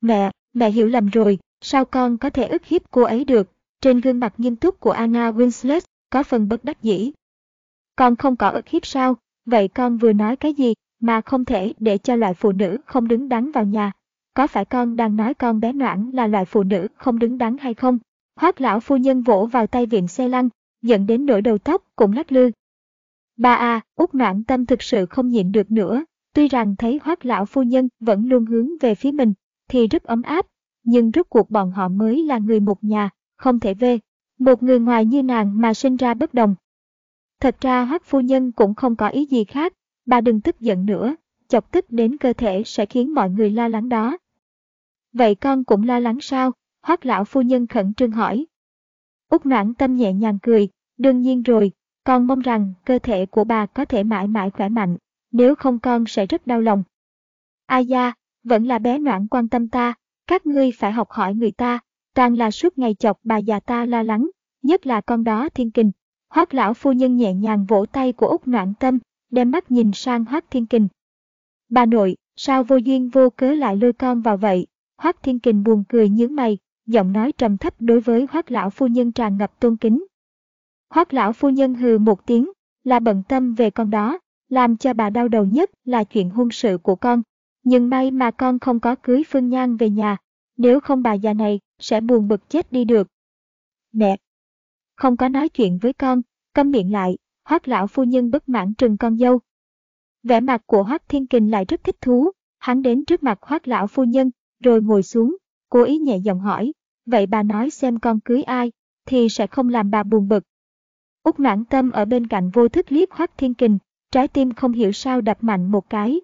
Mẹ, mẹ hiểu lầm rồi, sao con có thể ức hiếp cô ấy được? Trên gương mặt nghiêm túc của Anna Winslet có phần bất đắc dĩ. Con không có ức hiếp sao? Vậy con vừa nói cái gì mà không thể để cho loại phụ nữ không đứng đắn vào nhà? Có phải con đang nói con bé Noãn là loại phụ nữ không đứng đắn hay không? Hoác lão phu nhân vỗ vào tay viện xe lăn, dẫn đến nỗi đầu tóc cũng lắc lư. Ba a, út noãn tâm thực sự không nhịn được nữa, tuy rằng thấy hoác lão phu nhân vẫn luôn hướng về phía mình, thì rất ấm áp, nhưng rốt cuộc bọn họ mới là người một nhà, không thể về. Một người ngoài như nàng mà sinh ra bất đồng. Thật ra hoác phu nhân cũng không có ý gì khác, bà đừng tức giận nữa, chọc tức đến cơ thể sẽ khiến mọi người lo lắng đó. Vậy con cũng lo lắng sao? Hoác lão phu nhân khẩn trương hỏi. Úc noãn tâm nhẹ nhàng cười, đương nhiên rồi, con mong rằng cơ thể của bà có thể mãi mãi khỏe mạnh, nếu không con sẽ rất đau lòng. Ai da, vẫn là bé noãn quan tâm ta, các ngươi phải học hỏi người ta, toàn là suốt ngày chọc bà già ta lo lắng, nhất là con đó thiên kình. Hoác lão phu nhân nhẹ nhàng vỗ tay của Úc noãn tâm, đem mắt nhìn sang Hoác thiên kình. Bà nội, sao vô duyên vô cớ lại lôi con vào vậy? Hoác thiên kình buồn cười nhướng mày, giọng nói trầm thấp đối với Hoác lão phu nhân tràn ngập tôn kính. Hoác lão phu nhân hừ một tiếng, là bận tâm về con đó, làm cho bà đau đầu nhất là chuyện hôn sự của con. Nhưng may mà con không có cưới Phương Nhan về nhà, nếu không bà già này sẽ buồn bực chết đi được. Mẹ! Không có nói chuyện với con, câm miệng lại, hoác lão phu nhân bất mãn trừng con dâu. Vẻ mặt của hoác thiên kình lại rất thích thú, hắn đến trước mặt hoác lão phu nhân, rồi ngồi xuống, cố ý nhẹ giọng hỏi, vậy bà nói xem con cưới ai, thì sẽ không làm bà buồn bực. Úc noãn tâm ở bên cạnh vô thức liếc Hoác Thiên Kình, trái tim không hiểu sao đập mạnh một cái.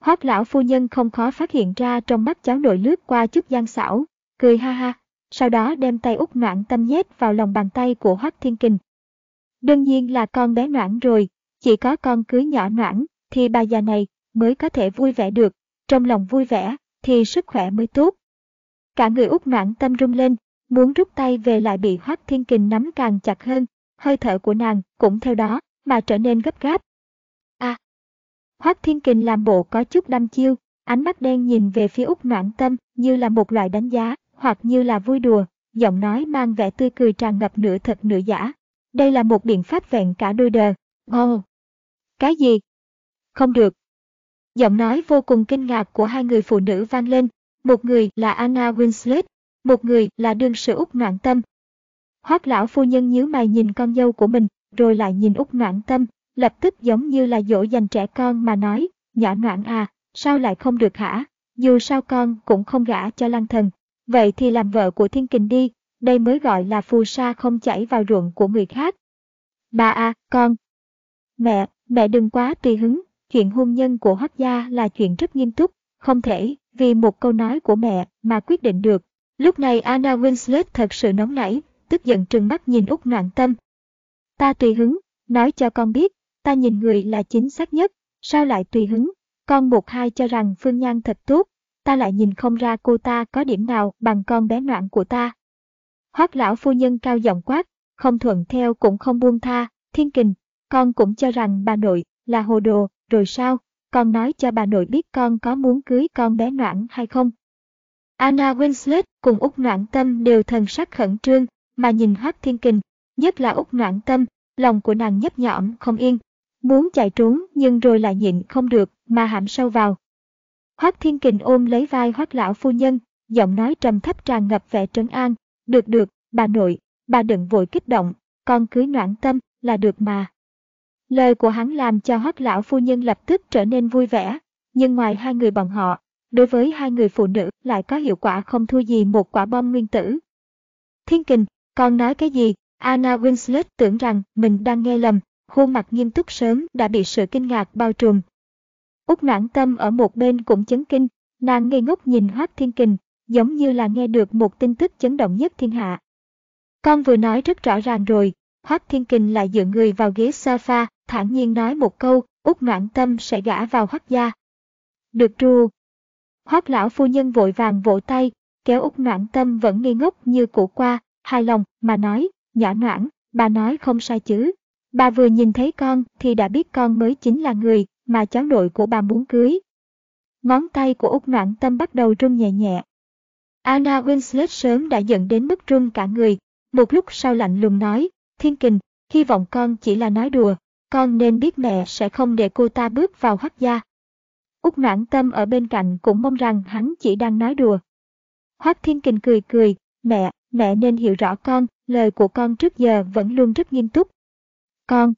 Hoác lão phu nhân không khó phát hiện ra trong mắt cháu nội lướt qua chút gian xảo, cười ha ha, sau đó đem tay Úc noãn tâm nhét vào lòng bàn tay của Hoác Thiên Kình. Đương nhiên là con bé noãn rồi, chỉ có con cưới nhỏ noãn, thì bà già này mới có thể vui vẻ được, trong lòng vui vẻ, thì sức khỏe mới tốt. Cả người út noãn tâm rung lên, muốn rút tay về lại bị Hoác Thiên Kình nắm càng chặt hơn, hơi thở của nàng cũng theo đó mà trở nên gấp gáp. À! Hoác Thiên Kình làm bộ có chút đăm chiêu, ánh mắt đen nhìn về phía út noãn tâm như là một loại đánh giá, hoặc như là vui đùa, giọng nói mang vẻ tươi cười tràn ngập nửa thật nửa giả. Đây là một biện pháp vẹn cả đôi đờ. Ồ! Cái gì? Không được. Giọng nói vô cùng kinh ngạc của hai người phụ nữ vang lên, một người là Anna Winslet, một người là đương sự Úc Noãn Tâm. Hoác lão phu nhân nhíu mày nhìn con dâu của mình, rồi lại nhìn Úc Noãn Tâm, lập tức giống như là dỗ dành trẻ con mà nói, nhỏ Noãn à, sao lại không được hả? Dù sao con cũng không gả cho lăng thần, vậy thì làm vợ của thiên kình đi, đây mới gọi là phù sa không chảy vào ruộng của người khác. Bà à, con. Mẹ, mẹ đừng quá tùy hứng, chuyện hôn nhân của Hoắc gia là chuyện rất nghiêm túc, không thể vì một câu nói của mẹ mà quyết định được. Lúc này Anna Winslet thật sự nóng nảy, tức giận trừng mắt nhìn Úc Noạn Tâm. Ta tùy hứng, nói cho con biết, ta nhìn người là chính xác nhất, sao lại tùy hứng, con một hai cho rằng Phương Nhan thật tốt, ta lại nhìn không ra cô ta có điểm nào bằng con bé noạn của ta. Hoác lão phu nhân cao giọng quát, không thuận theo cũng không buông tha, thiên kình, con cũng cho rằng bà nội là hồ đồ, rồi sao, con nói cho bà nội biết con có muốn cưới con bé noãn hay không. Anna Winslet cùng Úc Noãn Tâm đều thần sắc khẩn trương, mà nhìn Hoác Thiên Kình, nhất là Úc Noãn Tâm, lòng của nàng nhấp nhõm không yên, muốn chạy trốn nhưng rồi lại nhịn không được mà hãm sâu vào. Hoác Thiên Kình ôm lấy vai Hoác lão phu nhân, giọng nói trầm thấp tràn ngập vẻ trấn an, "Được được, bà nội, bà đừng vội kích động, con cứ Noãn Tâm là được mà." Lời của hắn làm cho hoắc lão phu nhân lập tức trở nên vui vẻ, nhưng ngoài hai người bọn họ, đối với hai người phụ nữ lại có hiệu quả không thua gì một quả bom nguyên tử. Thiên kình, con nói cái gì? Anna Winslet tưởng rằng mình đang nghe lầm, khuôn mặt nghiêm túc sớm đã bị sự kinh ngạc bao trùm. Úc noãn tâm ở một bên cũng chấn kinh, nàng ngây ngốc nhìn Hoác Thiên Kình, giống như là nghe được một tin tức chấn động nhất thiên hạ. Con vừa nói rất rõ ràng rồi, Hoác Thiên Kình lại dựa người vào ghế sofa, thản nhiên nói một câu, Úc ngoãn tâm sẽ gả vào Hoác gia. Được ru. Hoác lão phu nhân vội vàng vỗ tay, kéo Úc ngoãn tâm vẫn ngây ngốc như cũ qua, hài lòng, mà nói, nhỏ noãn, bà nói không sai chứ. Bà vừa nhìn thấy con thì đã biết con mới chính là người mà cháu nội của bà muốn cưới. Ngón tay của Úc noãn tâm bắt đầu run nhẹ nhẹ. Anna Winslet sớm đã giận đến mức run cả người, một lúc sau lạnh lùng nói, Thiên Kình, hy vọng con chỉ là nói đùa, con nên biết mẹ sẽ không để cô ta bước vào Hắc gia. Úc noãn tâm ở bên cạnh cũng mong rằng hắn chỉ đang nói đùa. Hoác Thiên Kình cười cười, mẹ, mẹ nên hiểu rõ con, lời của con trước giờ vẫn luôn rất nghiêm túc. Con.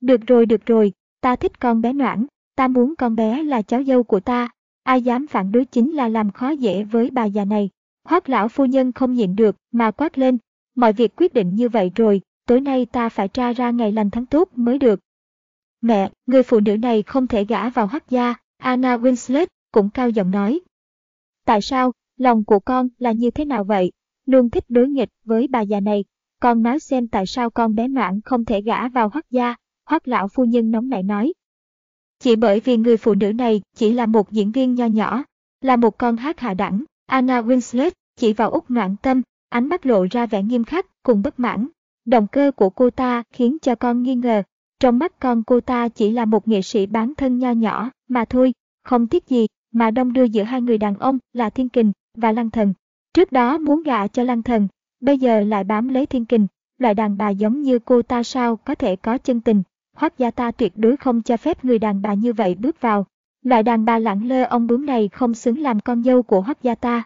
Được rồi được rồi, ta thích con bé noãn, ta muốn con bé là cháu dâu của ta, ai dám phản đối chính là làm khó dễ với bà già này. Hoác lão phu nhân không nhịn được mà quát lên, mọi việc quyết định như vậy rồi, tối nay ta phải tra ra ngày lành tháng tốt mới được. Mẹ, người phụ nữ này không thể gả vào hoác gia, Anna Winslet cũng cao giọng nói. Tại sao, lòng của con là như thế nào vậy? Luôn thích đối nghịch với bà già này. Con nói xem tại sao con bé noãn không thể gả vào hoác gia, hoác lão phu nhân nóng nảy nói. Chỉ bởi vì người phụ nữ này chỉ là một diễn viên nho nhỏ, là một con hát hạ đẳng, Anna Winslet chỉ vào út noạn tâm, ánh mắt lộ ra vẻ nghiêm khắc cùng bất mãn. Động cơ của cô ta khiến cho con nghi ngờ, trong mắt con cô ta chỉ là một nghệ sĩ bán thân nho nhỏ mà thôi, không tiếc gì mà đông đưa giữa hai người đàn ông là Thiên Kình và Lăng Thần. Trước đó muốn gả cho Lăng Thần, bây giờ lại bám lấy Thiên Kình, loại đàn bà giống như cô ta sao có thể có chân tình, hoác gia ta tuyệt đối không cho phép người đàn bà như vậy bước vào. Loại đàn bà lẳng lơ ông bướm này không xứng làm con dâu của hoác gia ta.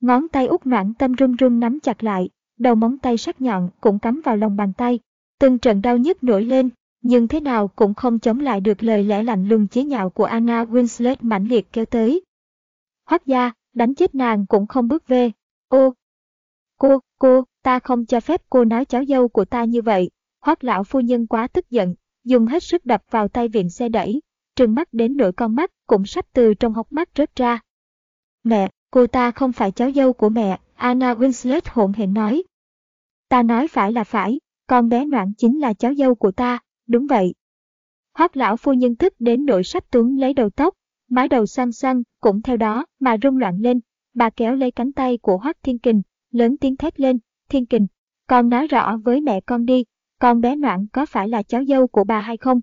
Ngón tay út noãn tâm run run nắm chặt lại, đầu móng tay sắc nhọn cũng cắm vào lòng bàn tay. Từng trận đau nhức nổi lên, nhưng thế nào cũng không chống lại được lời lẽ lạnh lùng chế nhạo của Anna Winslet mãnh liệt kéo tới. Hoác gia, đánh chết nàng cũng không bước về. Ô, cô, cô, ta không cho phép cô nói cháu dâu của ta như vậy. Hoác lão phu nhân quá tức giận, dùng hết sức đập vào tay viện xe đẩy, trừng mắt đến nỗi con mắt cũng sắp từ trong hốc mắt rớt ra. Mẹ, cô ta không phải cháu dâu của mẹ, Anna Winslet hỗn hển nói. Ta nói phải là phải, con bé noạn chính là cháu dâu của ta, đúng vậy. Hoác lão phu nhân tức đến nỗi sắp tuấn lấy đầu tóc, mái đầu xanh xanh cũng theo đó mà rung loạn lên, bà kéo lấy cánh tay của Hoác Thiên Kình, lớn tiếng thét lên, Thiên Kình, con nói rõ với mẹ con đi, con bé Noãn có phải là cháu dâu của bà hay không?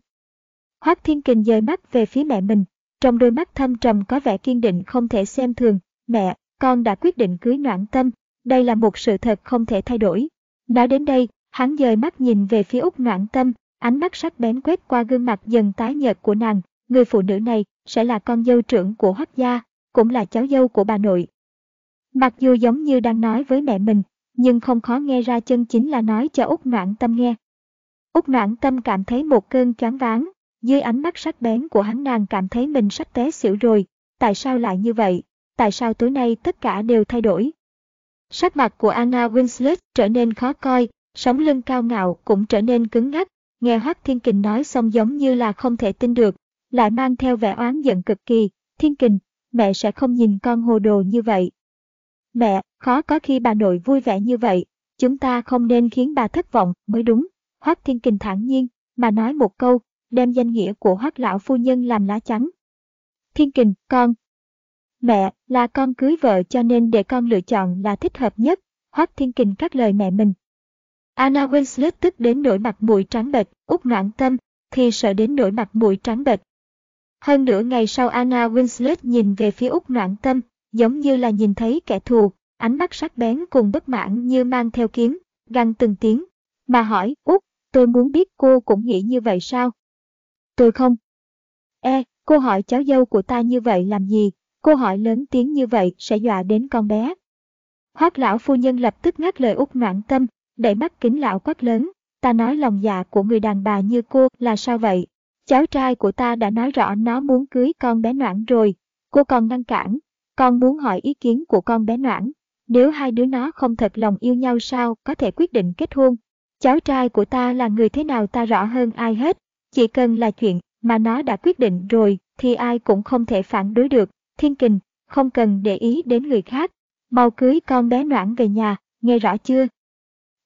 Hoác Thiên Kình dời mắt về phía mẹ mình, trong đôi mắt thâm trầm có vẻ kiên định không thể xem thường. Mẹ, con đã quyết định cưới Noãn Tâm, đây là một sự thật không thể thay đổi. Nói đến đây, hắn dời mắt nhìn về phía Úc Noãn Tâm, ánh mắt sắc bén quét qua gương mặt dần tái nhợt của nàng. Người phụ nữ này sẽ là con dâu trưởng của Hoắc gia, cũng là cháu dâu của bà nội. Mặc dù giống như đang nói với mẹ mình, nhưng không khó nghe ra chân chính là nói cho Úc Noãn Tâm nghe. Úc noãn tâm cảm thấy một cơn choáng váng, dưới ánh mắt sắc bén của hắn nàng cảm thấy mình sắp té xỉu rồi, tại sao lại như vậy, tại sao tối nay tất cả đều thay đổi. Sắc mặt của Anna Winslet trở nên khó coi, sống lưng cao ngạo cũng trở nên cứng ngắc, nghe Hoác Thiên Kình nói xong giống như là không thể tin được, lại mang theo vẻ oán giận cực kỳ, Thiên Kình, mẹ sẽ không nhìn con hồ đồ như vậy. Mẹ, khó có khi bà nội vui vẻ như vậy, chúng ta không nên khiến bà thất vọng mới đúng. Hoác Thiên Kình thản nhiên, mà nói một câu, đem danh nghĩa của Hoác lão phu nhân làm lá chắn. Thiên Kình, con. Mẹ, là con cưới vợ cho nên để con lựa chọn là thích hợp nhất, Hoác Thiên Kình các lời mẹ mình. Anna Winslet tức đến nỗi mặt mũi trắng bệch, út noạn tâm, thì sợ đến nỗi mặt mũi trắng bệch. Hơn nửa ngày sau Anna Winslet nhìn về phía út noạn tâm, giống như là nhìn thấy kẻ thù, ánh mắt sắc bén cùng bất mãn như mang theo kiếm, găng từng tiếng, mà hỏi, út, Tôi muốn biết cô cũng nghĩ như vậy sao? Tôi không. E, cô hỏi cháu dâu của ta như vậy làm gì? Cô hỏi lớn tiếng như vậy sẽ dọa đến con bé. Hoác lão phu nhân lập tức ngắt lời út noạn tâm, đẩy mắt kính lão quát lớn. ta nói lòng dạ của người đàn bà như cô là sao vậy? Cháu trai của ta đã nói rõ nó muốn cưới con bé Noãn rồi, cô còn ngăn cản, con muốn hỏi ý kiến của con bé Noãn. Nếu hai đứa nó không thật lòng yêu nhau sao có thể quyết định kết hôn? Cháu trai của ta là người thế nào ta rõ hơn ai hết, chỉ cần là chuyện mà nó đã quyết định rồi thì ai cũng không thể phản đối được. Thiên kình, không cần để ý đến người khác, mau cưới con bé Noãn về nhà, nghe rõ chưa?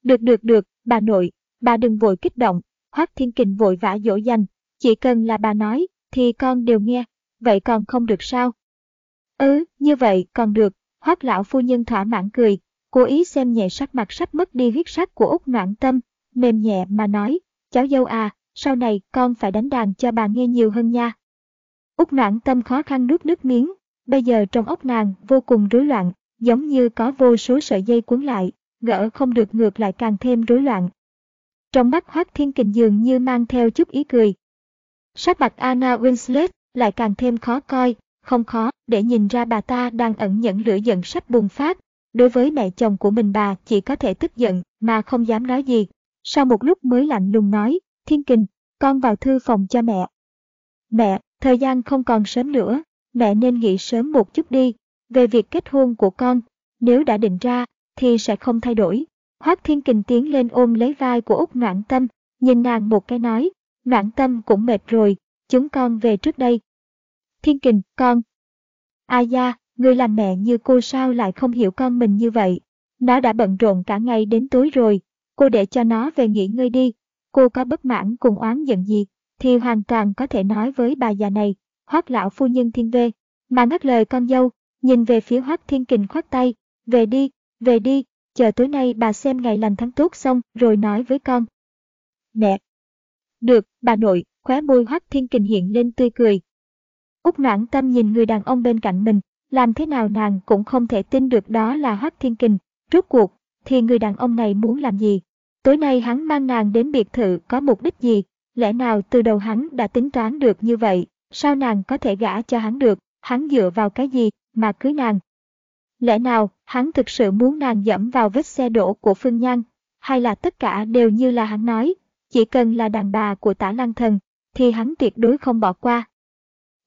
Được được được, bà nội, bà đừng vội kích động, Hoác Thiên Kình vội vã dỗ dành, chỉ cần là bà nói, thì con đều nghe, vậy còn không được sao? Ừ, như vậy còn được, Hoác lão phu nhân thỏa mãn cười, cố ý xem nhẹ sắc mặt sắp mất đi huyết sắc của Úc Noãn Tâm, mềm nhẹ mà nói, cháu dâu à, sau này con phải đánh đàn cho bà nghe nhiều hơn nha. Úc Noãn Tâm khó khăn nuốt nước miếng, bây giờ trong ốc nàng vô cùng rối loạn, giống như có vô số sợi dây cuốn lại, gỡ không được ngược lại càng thêm rối loạn. Trong mắt Hoác Thiên Kình dường như mang theo chút ý cười. Sắc mặt Anna Winslet lại càng thêm khó coi, không khó để nhìn ra bà ta đang ẩn nhẫn lửa giận sắp bùng phát. Đối với mẹ chồng của mình bà chỉ có thể tức giận mà không dám nói gì. Sau một lúc mới lạnh lùng nói, Thiên Kình, con vào thư phòng cho mẹ. Mẹ, thời gian không còn sớm nữa, mẹ nên nghỉ sớm một chút đi, về việc kết hôn của con, nếu đã định ra, thì sẽ không thay đổi. Hoác Thiên Kình tiến lên ôm lấy vai của Úc Noãn Tâm, nhìn nàng một cái nói, Noãn Tâm cũng mệt rồi, chúng con về trước đây. Thiên Kình, con. A da, người làm mẹ như cô sao lại không hiểu con mình như vậy. Nó đã bận rộn cả ngày đến tối rồi, cô để cho nó về nghỉ ngơi đi. Cô có bất mãn cùng oán giận gì, thì hoàn toàn có thể nói với bà già này, hoác lão phu nhân thiên vê, mà ngắt lời con dâu, nhìn về phía hoác thiên kình khoát tay, về đi, về đi, chờ tối nay bà xem ngày lành tháng tốt xong rồi nói với con. Mẹ! Được, bà nội, khóe môi hoác thiên kình hiện lên tươi cười. Úc noãn tâm nhìn người đàn ông bên cạnh mình, làm thế nào nàng cũng không thể tin được đó là Hoắc thiên kình. Rốt cuộc, thì người đàn ông này muốn làm gì? Tối nay hắn mang nàng đến biệt thự có mục đích gì? Lẽ nào từ đầu hắn đã tính toán được như vậy? Sao nàng có thể gả cho hắn được? Hắn dựa vào cái gì mà cưới nàng? Lẽ nào hắn thực sự muốn nàng dẫm vào vết xe đổ của Phương Nhan? Hay là tất cả đều như là hắn nói? Chỉ cần là đàn bà của tả lăng thần, thì hắn tuyệt đối không bỏ qua.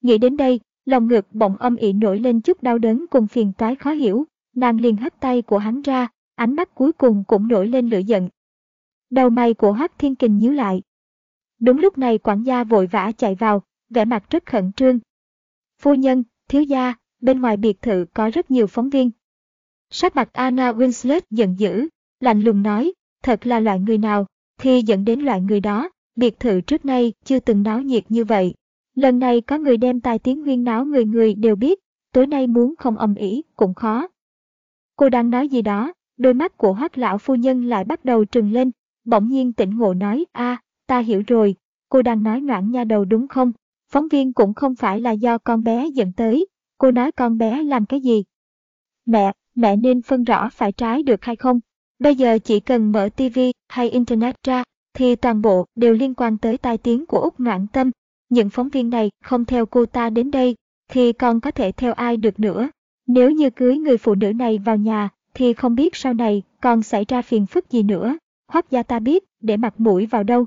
Nghĩ đến đây, lòng ngực bỗng âm ỉ nổi lên chút đau đớn cùng phiền toái khó hiểu. Nàng liền hất tay của hắn ra, ánh mắt cuối cùng cũng nổi lên lửa giận. Đầu mày của Hoắc Thiên Kình nhíu lại. Đúng lúc này quản gia vội vã chạy vào, vẻ mặt rất khẩn trương. Phu nhân, thiếu gia, bên ngoài biệt thự có rất nhiều phóng viên. Sắc mặt Anna Winslet giận dữ, lạnh lùng nói, thật là loại người nào, thì dẫn đến loại người đó, biệt thự trước nay chưa từng náo nhiệt như vậy. Lần này có người đem tài tiếng huyên náo người người đều biết, tối nay muốn không ầm ĩ cũng khó. Cô đang nói gì đó, đôi mắt của hoác lão phu nhân lại bắt đầu trừng lên, bỗng nhiên tỉnh ngộ nói, a ta hiểu rồi, cô đang nói noãn nha đầu đúng không? Phóng viên cũng không phải là do con bé dẫn tới, cô nói con bé làm cái gì? Mẹ, mẹ nên phân rõ phải trái được hay không? Bây giờ chỉ cần mở TV hay Internet ra, thì toàn bộ đều liên quan tới tai tiếng của Úc Noãn Tâm. Những phóng viên này không theo cô ta đến đây, thì còn có thể theo ai được nữa. Nếu như cưới người phụ nữ này vào nhà, thì không biết sau này còn xảy ra phiền phức gì nữa. Hoác gia ta biết, để mặt mũi vào đâu.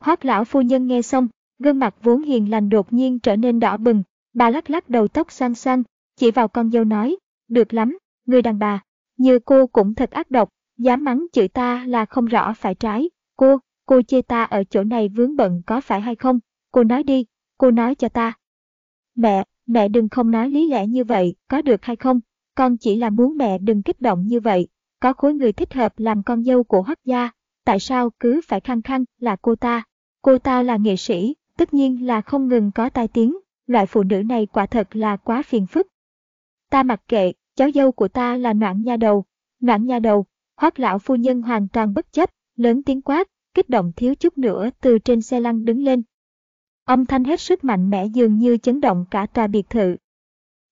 Hoác lão phu nhân nghe xong, gương mặt vốn hiền lành đột nhiên trở nên đỏ bừng, bà lắc lắc đầu tóc xoăn xoăn, chỉ vào con dâu nói, được lắm, người đàn bà, như cô cũng thật ác độc, dám mắng chửi ta là không rõ phải trái, cô, cô chê ta ở chỗ này vướng bận có phải hay không, cô nói đi, cô nói cho ta. Mẹ, mẹ đừng không nói lý lẽ như vậy, có được hay không, con chỉ là muốn mẹ đừng kích động như vậy, có khối người thích hợp làm con dâu của hoắc gia, tại sao cứ phải khăng khăng là cô ta, cô ta là nghệ sĩ, tất nhiên là không ngừng có tai tiếng, loại phụ nữ này quả thật là quá phiền phức. Ta mặc kệ, cháu dâu của ta là noãn nha đầu, noãn nha đầu, hoác lão phu nhân hoàn toàn bất chấp, lớn tiếng quát, kích động thiếu chút nữa từ trên xe lăn đứng lên. Âm thanh hết sức mạnh mẽ dường như chấn động cả tòa biệt thự.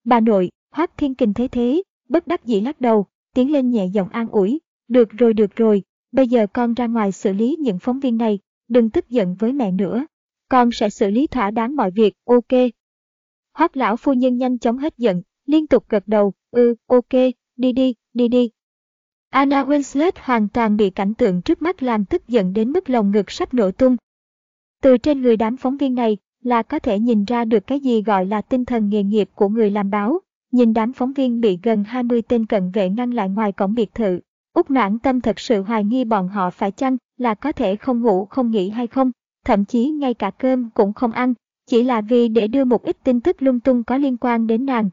Bà nội, hoác thiên kình thế thế, bất đắc dĩ lắc đầu, tiến lên nhẹ giọng an ủi, được rồi được rồi, bây giờ con ra ngoài xử lý những phóng viên này, đừng tức giận với mẹ nữa. Con sẽ xử lý thỏa đáng mọi việc, ok. Hoác lão phu nhân nhanh chóng hết giận, liên tục gật đầu, ừ, ok, đi đi, đi đi. Anna Winslet hoàn toàn bị cảnh tượng trước mắt làm tức giận đến mức lòng ngực sắp nổ tung. Từ trên người đám phóng viên này là có thể nhìn ra được cái gì gọi là tinh thần nghề nghiệp của người làm báo. Nhìn đám phóng viên bị gần 20 tên cận vệ ngăn lại ngoài cổng biệt thự. Úc noãn tâm thật sự hoài nghi bọn họ phải chăng là có thể không ngủ không nghỉ hay không, thậm chí ngay cả cơm cũng không ăn, chỉ là vì để đưa một ít tin tức lung tung có liên quan đến nàng.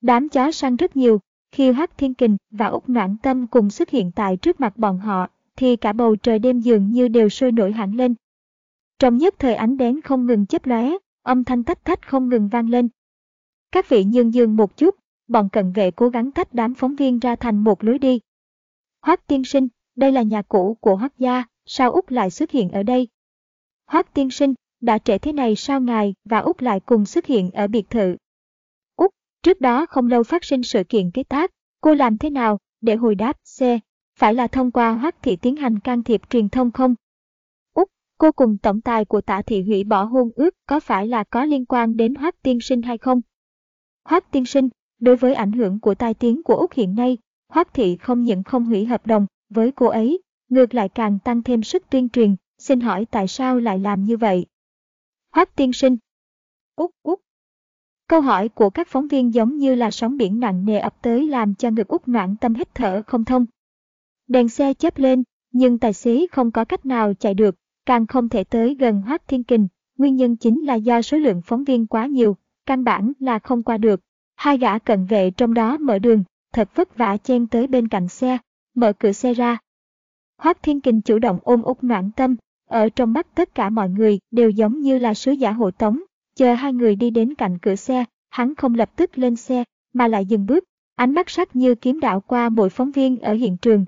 Đám chó săn rất nhiều, khi Hắc Thiên Kình và Úc Noãn Tâm cùng xuất hiện tại trước mặt bọn họ, thì cả bầu trời đêm dường như đều sôi nổi hẳn lên. Trong nhất thời ánh đèn không ngừng chớp lóe, âm thanh tách tách không ngừng vang lên. Các vị nhường nhường một chút, bọn cận vệ cố gắng tách đám phóng viên ra thành một lối đi. Hoắc tiên sinh, đây là nhà cũ của Hoắc gia, sao Úc lại xuất hiện ở đây? Hoắc tiên sinh, đã trễ thế này sao ngài và Úc lại cùng xuất hiện ở biệt thự? Úc, trước đó không lâu phát sinh sự kiện kế tác, cô làm thế nào để hồi đáp C? Phải là thông qua Hoắc thị tiến hành can thiệp truyền thông không? Cô cùng tổng tài của tạ thị hủy bỏ hôn ước có phải là có liên quan đến Hoắc tiên sinh hay không? Hoắc tiên sinh, đối với ảnh hưởng của tai tiếng của Úc hiện nay, Hoắc thị không những không hủy hợp đồng với cô ấy, ngược lại càng tăng thêm sức tuyên truyền, xin hỏi tại sao lại làm như vậy? Hoắc tiên sinh. Úc Úc. Câu hỏi của các phóng viên giống như là sóng biển nặng nề ập tới làm cho ngực Úc noạn tâm hít thở không thông. Đèn xe chớp lên, nhưng tài xế không có cách nào chạy được, càng không thể tới gần Hoắc Thiên Kình. Nguyên nhân chính là do số lượng phóng viên quá nhiều, căn bản là không qua được. Hai gã cận vệ trong đó mở đường, thật vất vả chen tới bên cạnh xe, mở cửa xe ra. Hoác Thiên Kình chủ động ôm út noạn tâm, ở trong mắt tất cả mọi người đều giống như là sứ giả hộ tống, chờ hai người đi đến cạnh cửa xe, hắn không lập tức lên xe, mà lại dừng bước, ánh mắt sắc như kiếm đạo qua mỗi phóng viên ở hiện trường.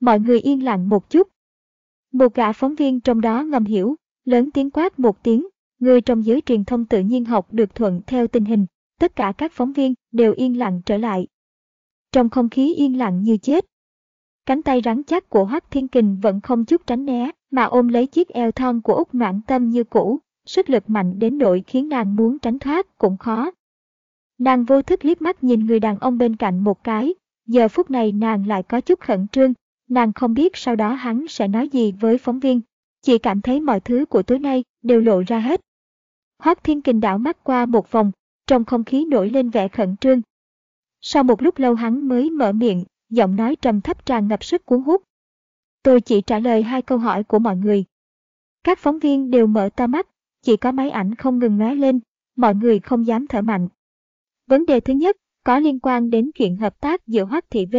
Mọi người yên lặng một chút. Một gã phóng viên trong đó ngầm hiểu, lớn tiếng quát một tiếng, người trong giới truyền thông tự nhiên học được thuận theo tình hình, tất cả các phóng viên đều yên lặng trở lại. Trong không khí yên lặng như chết, Cánh tay rắn chắc của Hoắc Thiên Kình vẫn không chút tránh né, mà ôm lấy chiếc eo thon của Úc Noãn Tâm như cũ, sức lực mạnh đến nỗi khiến nàng muốn tránh thoát cũng khó. Nàng vô thức liếc mắt nhìn người đàn ông bên cạnh một cái, giờ phút này nàng lại có chút khẩn trương, nàng không biết sau đó hắn sẽ nói gì với phóng viên, chỉ cảm thấy mọi thứ của tối nay đều lộ ra hết. Hoác Thiên Kình đảo mắt qua một vòng, trong không khí nổi lên vẻ khẩn trương. Sau một lúc lâu hắn mới mở miệng, giọng nói trầm thấp tràn ngập sức cuốn hút. Tôi chỉ trả lời hai câu hỏi của mọi người. Các phóng viên đều mở to mắt, chỉ có máy ảnh không ngừng nói lên, mọi người không dám thở mạnh. Vấn đề thứ nhất có liên quan đến chuyện hợp tác giữa Hoắc Thị V,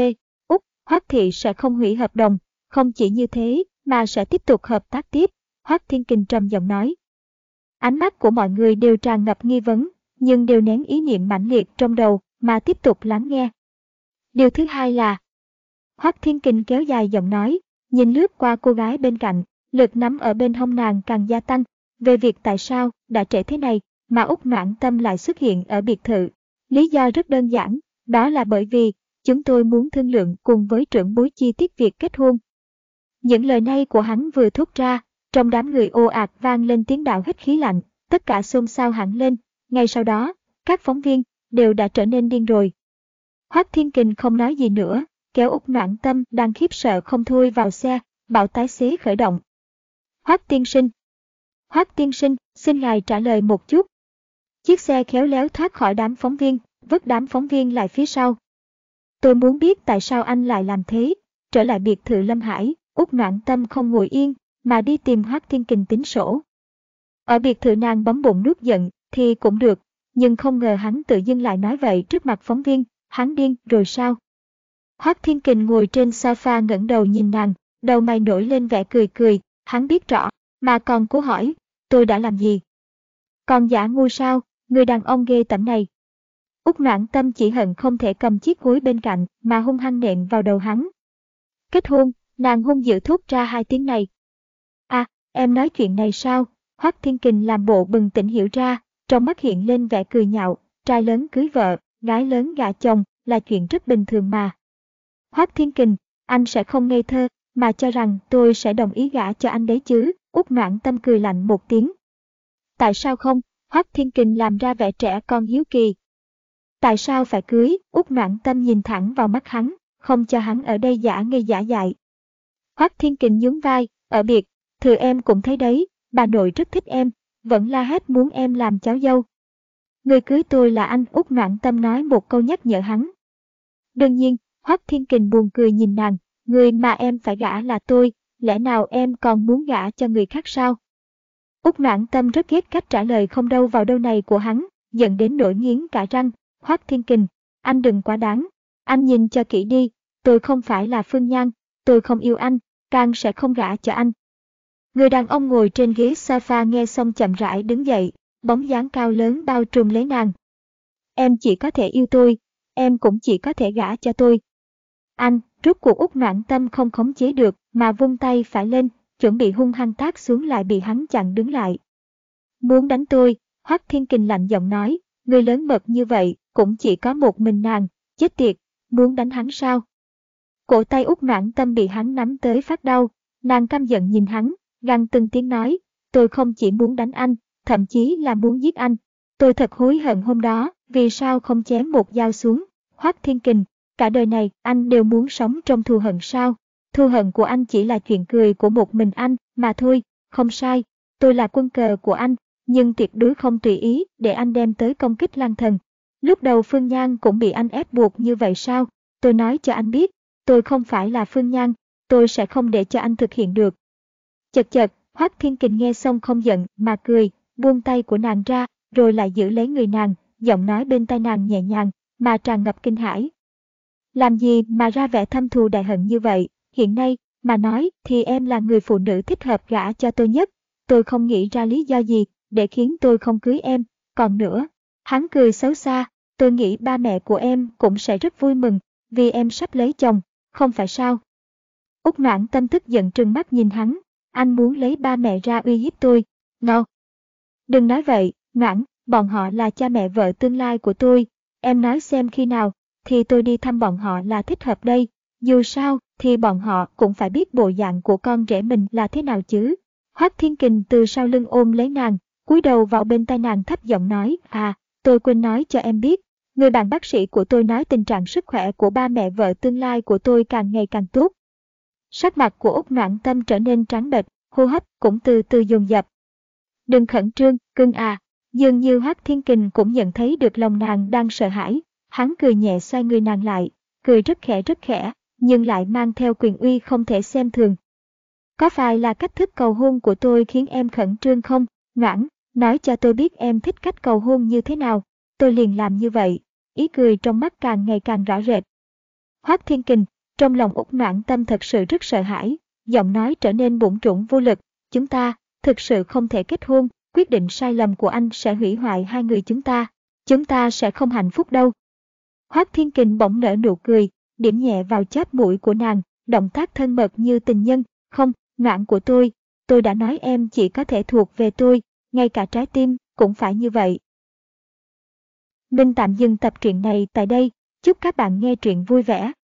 Hoắc Thị sẽ không hủy hợp đồng, không chỉ như thế mà sẽ tiếp tục hợp tác tiếp, Hoắc Thiên Kình trầm giọng nói. Ánh mắt của mọi người đều tràn ngập nghi vấn, nhưng đều nén ý niệm mãnh liệt trong đầu mà tiếp tục lắng nghe. Điều thứ hai là Hoắc Thiên Kình kéo dài giọng nói, nhìn lướt qua cô gái bên cạnh, lực nắm ở bên hông nàng càng gia tăng, về việc tại sao đã trễ thế này mà Úc Noãn Tâm lại xuất hiện ở biệt thự. Lý do rất đơn giản, đó là bởi vì chúng tôi muốn thương lượng cùng với trưởng bối chi tiết việc kết hôn. Những lời này của hắn vừa thốt ra, trong đám người ô ạt vang lên tiếng đạo hít khí lạnh, tất cả xôn xao hẳn lên, ngay sau đó, các phóng viên đều đã trở nên điên rồi. Hoắc Thiên Kình không nói gì nữa, kéo út noạn Tâm đang khiếp sợ không thôi vào xe, bảo tài xế khởi động. Hoắc tiên sinh. Hoắc tiên sinh, xin ngài trả lời một chút. Chiếc xe khéo léo thoát khỏi đám phóng viên, vứt đám phóng viên lại phía sau. Tôi muốn biết tại sao anh lại làm thế. Trở lại biệt thự Lâm Hải, Úc Noãn Tâm không ngồi yên, mà đi tìm Hoác Thiên Kình tính sổ. Ở biệt thự nàng bấm bụng nuốt giận, thì cũng được, nhưng không ngờ hắn tự dưng lại nói vậy trước mặt phóng viên, hắn điên rồi sao? Hoác Thiên Kình ngồi trên sofa ngẩng đầu nhìn nàng, đầu mày nổi lên vẻ cười cười, hắn biết rõ, mà còn cố hỏi, tôi đã làm gì? Còn giả ngu sao, người đàn ông ghê tẩm này. Úc noãn tâm chỉ hận không thể cầm chiếc gối bên cạnh mà hung hăng nện vào đầu hắn. Kết hôn, nàng hung dữ thốt ra hai tiếng này. À, em nói chuyện này sao? Hoắc Thiên Kình làm bộ bừng tỉnh hiểu ra, trong mắt hiện lên vẻ cười nhạo, trai lớn cưới vợ, gái lớn gả chồng, là chuyện rất bình thường mà. Hoắc Thiên Kình, anh sẽ không ngây thơ, mà cho rằng tôi sẽ đồng ý gả cho anh đấy chứ, út noãn tâm cười lạnh một tiếng. Tại sao không? Hoắc Thiên Kình làm ra vẻ trẻ con hiếu kỳ. Tại sao phải cưới? Út noãn tâm nhìn thẳng vào mắt hắn, không cho hắn ở đây giả ngây giả dại. Hoác Thiên Kình nhún vai, ở biệt, thừa em cũng thấy đấy, bà nội rất thích em, vẫn la hét muốn em làm cháu dâu. Người cưới tôi là anh út noạn tâm nói một câu nhắc nhở hắn. Đương nhiên, Hoác Thiên Kình buồn cười nhìn nàng, người mà em phải gả là tôi, lẽ nào em còn muốn gả cho người khác sao? Úc noãn tâm rất ghét cách trả lời không đâu vào đâu này của hắn, dẫn đến nổi nghiến cả răng. Hoác Thiên Kình, anh đừng quá đáng. Anh nhìn cho kỹ đi, tôi không phải là Phương Nhan, tôi không yêu anh, càng sẽ không gả cho anh. Người đàn ông ngồi trên ghế sofa nghe xong chậm rãi đứng dậy, bóng dáng cao lớn bao trùm lấy nàng. Em chỉ có thể yêu tôi, em cũng chỉ có thể gả cho tôi. Anh, rút cuộc út noạn tâm không khống chế được mà vung tay phải lên, chuẩn bị hung hăng tác xuống lại bị hắn chặn đứng lại. Muốn đánh tôi, Hoắc Thiên Kình lạnh giọng nói, người lớn mật như vậy, cũng chỉ có một mình nàng, chết tiệt, muốn đánh hắn sao? Cổ tay út noãn tâm bị hắn nắm tới phát đau, nàng căm giận nhìn hắn, găng từng tiếng nói, tôi không chỉ muốn đánh anh, thậm chí là muốn giết anh. Tôi thật hối hận hôm đó, vì sao không chém một dao xuống. Hoác Thiên Kình, cả đời này anh đều muốn sống trong thù hận sao? Thù hận của anh chỉ là chuyện cười của một mình anh, mà thôi, không sai. Tôi là quân cờ của anh, nhưng tuyệt đối không tùy ý để anh đem tới công kích lang thần. Lúc đầu Phương Nhan cũng bị anh ép buộc như vậy sao? Tôi nói cho anh biết, tôi không phải là Phương Nhan, tôi sẽ không để cho anh thực hiện được. Chật chật, Hoác Thiên Kình nghe xong không giận mà cười, buông tay của nàng ra, rồi lại giữ lấy người nàng, giọng nói bên tai nàng nhẹ nhàng, mà tràn ngập kinh hãi. Làm gì mà ra vẻ thâm thù đại hận như vậy, hiện nay, mà nói thì em là người phụ nữ thích hợp gả cho tôi nhất, tôi không nghĩ ra lý do gì để khiến tôi không cưới em, còn nữa, hắn cười xấu xa, tôi nghĩ ba mẹ của em cũng sẽ rất vui mừng, vì em sắp lấy chồng, không phải sao? Úc noãn tâm tức giận trừng mắt nhìn hắn, anh muốn lấy ba mẹ ra uy hiếp tôi, no. Đừng nói vậy, noãn, bọn họ là cha mẹ vợ tương lai của tôi, em nói xem khi nào, thì tôi đi thăm bọn họ là thích hợp đây, dù sao thì bọn họ cũng phải biết bộ dạng của con rể mình là thế nào chứ. Hoác Thiên Kình từ sau lưng ôm lấy nàng, cúi đầu vào bên tai nàng thấp giọng nói, à, tôi quên nói cho em biết, người bạn bác sĩ của tôi nói tình trạng sức khỏe của ba mẹ vợ tương lai của tôi càng ngày càng tốt. Sắc mặt của Úc Noãn Tâm trở nên trắng bệch, hô hấp cũng từ từ dồn dập. Đừng khẩn trương, cưng à, dường như Hoác Thiên Kình cũng nhận thấy được lòng nàng đang sợ hãi, hắn cười nhẹ xoay người nàng lại, cười rất khẽ rất khẽ, nhưng lại mang theo quyền uy không thể xem thường. Có phải là cách thức cầu hôn của tôi khiến em khẩn trương không? Noãn, nói cho tôi biết em thích cách cầu hôn như thế nào, tôi liền làm như vậy, ý cười trong mắt càng ngày càng rõ rệt. Hoác Thiên Kình, trong lòng út noãn tâm thật sự rất sợ hãi, giọng nói trở nên bụng trũng vô lực, chúng ta, thực sự không thể kết hôn, quyết định sai lầm của anh sẽ hủy hoại hai người chúng ta, chúng ta sẽ không hạnh phúc đâu. Hoác Thiên Kình bỗng nở nụ cười, điểm nhẹ vào chóp mũi của nàng, động tác thân mật như tình nhân, không, noãn của tôi, tôi đã nói em chỉ có thể thuộc về tôi, ngay cả trái tim cũng phải như vậy. Minh tạm dừng tập truyện này tại đây, chúc các bạn nghe truyện vui vẻ.